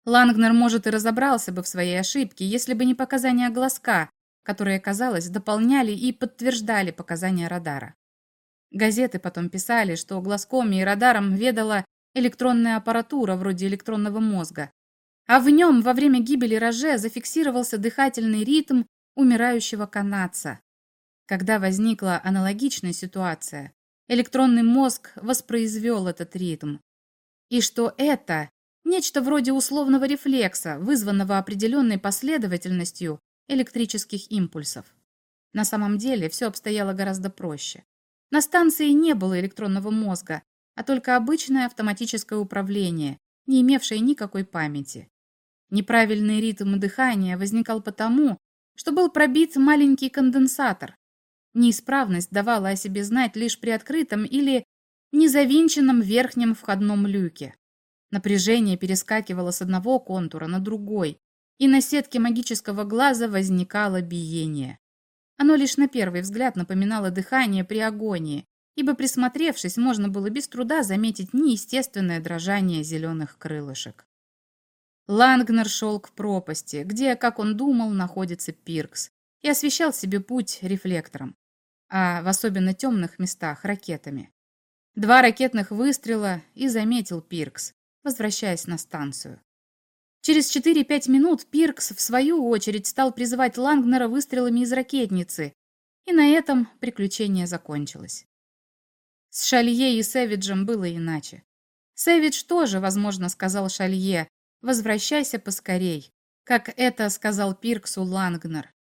Лангнер, может, и разобрался бы в своей ошибке, если бы не показания глазка, которые, казалось, дополняли и подтверждали показания радара. Газеты потом писали, что глазком и радаром ведала электронная аппаратура вроде электронного мозга, а в нем во время гибели Роже зафиксировался дыхательный ритм умирающего канадца. Когда возникла аналогичная ситуация, электронный мозг воспроизвел этот ритм. И что это нечто вроде условного рефлекса, вызванного определенной последовательностью электрических импульсов. На самом деле все обстояло гораздо проще. На станции не было электронного мозга, а только обычное автоматическое управление, не имевшее никакой памяти. Неправильный ритм дыхания возникал потому, что был пробит маленький конденсатор. Неисправность давала о себе знать лишь при открытом или незавинченном верхнем входном люке. Напряжение перескакивало с одного контура на другой, и на сетке магического глаза возникало биение. Оно лишь на первый взгляд напоминало дыхание при агонии, ибо присмотревшись, можно было без труда заметить неестественное дрожание зеленых крылышек. Лангнер шел к пропасти, где, как он думал, находится Пиркс, и освещал себе путь рефлектором, а в особенно темных местах ракетами. Два ракетных выстрела и заметил Пиркс, возвращаясь на станцию. Через 4-5 минут Пиркс, в свою очередь, стал призывать Лангнера выстрелами из ракетницы, и на этом приключение закончилось. С Шалье и Сэвиджем было иначе. Сэвидж тоже, возможно, сказал Шалье, Возвращайся поскорей, как это сказал Пирксу Лангнер.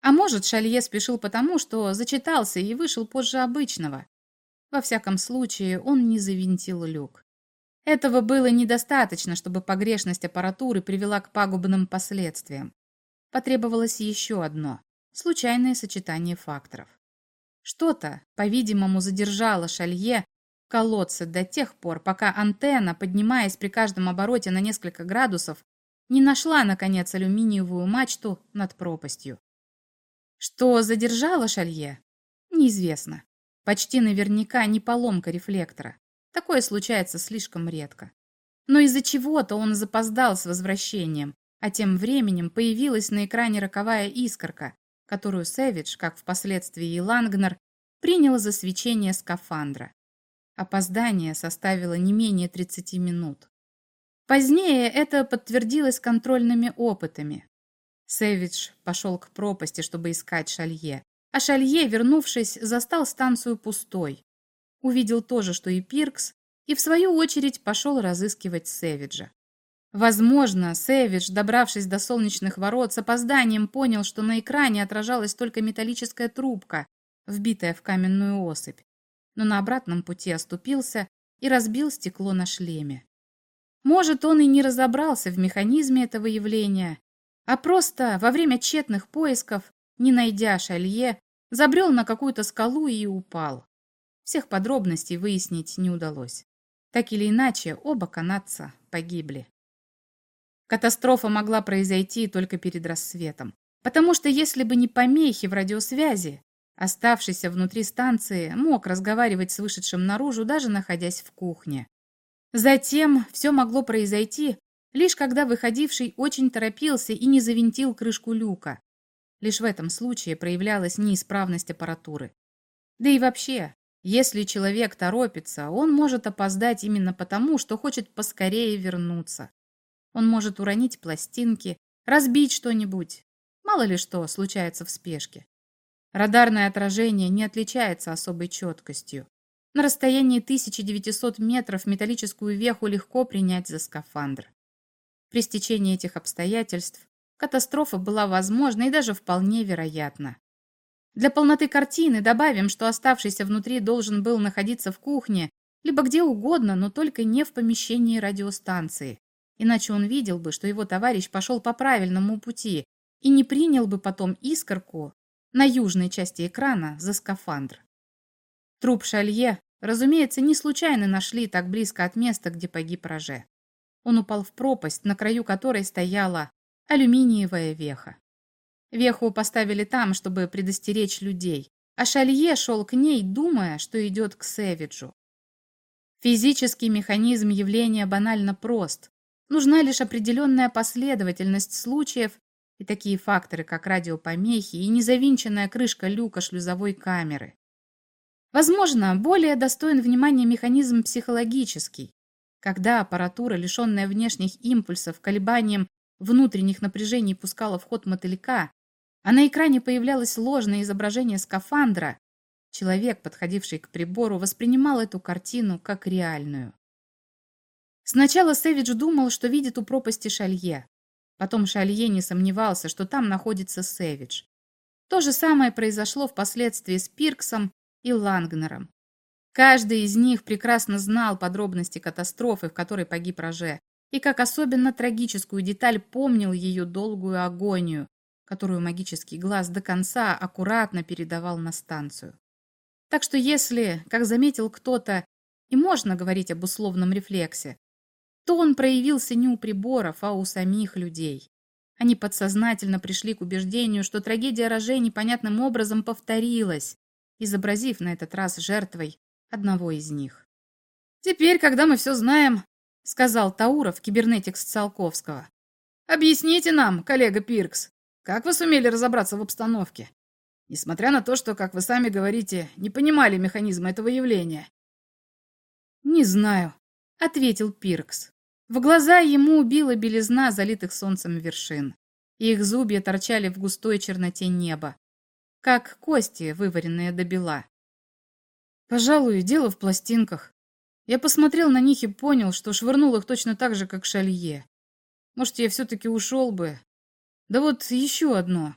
А может, Шалье спешил потому, что зачитался и вышел позже обычного. Во всяком случае, он не завинтил люк. Этого было недостаточно, чтобы погрешность аппаратуры привела к пагубным последствиям. Потребовалось еще одно – случайное сочетание факторов. Что-то, по-видимому, задержало Шалье колодце до тех пор, пока антенна, поднимаясь при каждом обороте на несколько градусов, не нашла, наконец, алюминиевую мачту над пропастью. Что задержало Шалье? Неизвестно. Почти наверняка не поломка рефлектора. Такое случается слишком редко. Но из-за чего-то он запоздал с возвращением, а тем временем появилась на экране роковая искорка, которую Сэвидж, как впоследствии и Лангнер, принял за свечение скафандра. Опоздание составило не менее 30 минут. Позднее это подтвердилось контрольными опытами. Сэвидж пошел к пропасти, чтобы искать Шалье, а Шалье, вернувшись, застал станцию пустой. Увидел то же, что и Пиркс, и в свою очередь пошел разыскивать Сэвиджа. Возможно, Сэвидж, добравшись до солнечных ворот, с опозданием понял, что на экране отражалась только металлическая трубка, вбитая в каменную осыпь но на обратном пути оступился и разбил стекло на шлеме. Может, он и не разобрался в механизме этого явления, а просто во время тщетных поисков не найдя шалье, забрел на какую-то скалу и упал. Всех подробностей выяснить не удалось. Так или иначе, оба канадца погибли. Катастрофа могла произойти только перед рассветом, потому что если бы не помехи в радиосвязи, оставшийся внутри станции мог разговаривать с вышедшим наружу, даже находясь в кухне. Затем все могло произойти, лишь когда выходивший очень торопился и не завинтил крышку люка. Лишь в этом случае проявлялась неисправность аппаратуры. Да и вообще, если человек торопится, он может опоздать именно потому, что хочет поскорее вернуться. Он может уронить пластинки, разбить что-нибудь. Мало ли что случается в спешке. Радарное отражение не отличается особой четкостью. На расстоянии 1900 метров металлическую веху легко принять за скафандр. При стечении этих обстоятельств катастрофа была возможна и даже вполне вероятна. Для полноты картины добавим, что оставшийся внутри должен был находиться в кухне, либо где угодно, но только не в помещении радиостанции. Иначе он видел бы, что его товарищ пошел по правильному пути и не принял бы потом искорку на южной части экрана за скафандр. Труп Шалье, разумеется, не случайно нашли так близко от места, где погиб Роже. Он упал в пропасть, на краю которой стояла алюминиевая веха. Веху поставили там, чтобы предостеречь людей, а Шалье шел к ней, думая, что идет к Сэвиджу. Физический механизм явления банально прост. Нужна лишь определенная последовательность случаев и такие факторы, как радиопомехи и незавинченная крышка люка шлюзовой камеры. Возможно, более достоин внимания механизм психологический, когда аппаратура, лишенная внешних импульсов, колебанием внутренних напряжений пускала в ход мотылька, а на экране появлялось ложное изображение скафандра, человек, подходивший к прибору, воспринимал эту картину как реальную. Сначала Сэвидж думал, что видит у пропасти Шалье. Потом Шалье не сомневался, что там находится Сэвидж. То же самое произошло впоследствии с Пирксом и Лангнером. Каждый из них прекрасно знал подробности катастрофы, в которой погиб Роже, и как особенно трагическую деталь помнил ее долгую агонию, которую магический глаз до конца аккуратно передавал на станцию. Так что если, как заметил кто-то, и можно говорить об условном рефлексе, то он проявился не у приборов, а у самих людей. Они подсознательно пришли к убеждению, что трагедия Роже непонятным образом повторилась, изобразив на этот раз жертвой одного из них. «Теперь, когда мы все знаем», — сказал Тауров, кибернетикс Циолковского, «объясните нам, коллега Пиркс, как вы сумели разобраться в обстановке? Несмотря на то, что, как вы сами говорите, не понимали механизма этого явления». «Не знаю», — ответил Пиркс. В глаза ему убила белизна залитых солнцем вершин. Их зубья торчали в густой черноте неба, как кости, вываренные до бела. Пожалуй, дело в пластинках. Я посмотрел на них и понял, что швырнул их точно так же, как шалье. Может, я все-таки ушел бы. Да вот еще одно.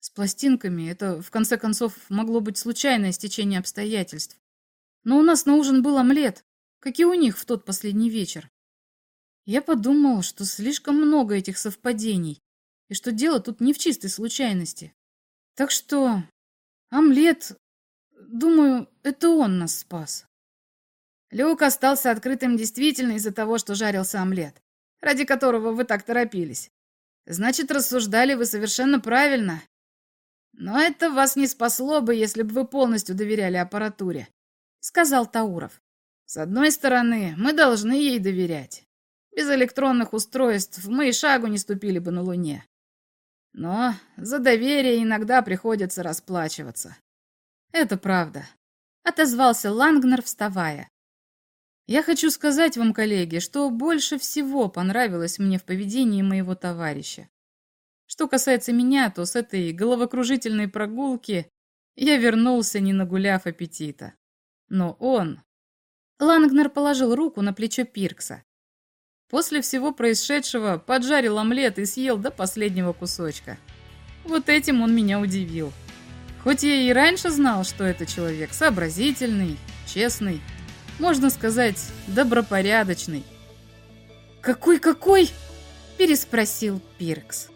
С пластинками это, в конце концов, могло быть случайное стечение обстоятельств. Но у нас на ужин был омлет, как и у них в тот последний вечер. Я подумал, что слишком много этих совпадений, и что дело тут не в чистой случайности. Так что омлет Думаю, это он нас спас. Люк остался открытым действительно из-за того, что жарился омлет, ради которого вы так торопились. Значит, рассуждали вы совершенно правильно. Но это вас не спасло бы, если бы вы полностью доверяли аппаратуре, сказал Тауров. С одной стороны, мы должны ей доверять. Без электронных устройств мы и шагу не ступили бы на Луне. Но за доверие иногда приходится расплачиваться. «Это правда», — отозвался Лангнер, вставая. «Я хочу сказать вам, коллеги, что больше всего понравилось мне в поведении моего товарища. Что касается меня, то с этой головокружительной прогулки я вернулся, не нагуляв аппетита. Но он...» Лангнер положил руку на плечо Пиркса. После всего происшедшего поджарил омлет и съел до последнего кусочка. Вот этим он меня удивил. Хоть я и раньше знал, что это человек сообразительный, честный, можно сказать, добропорядочный. «Какой-какой?» – переспросил Пиркс.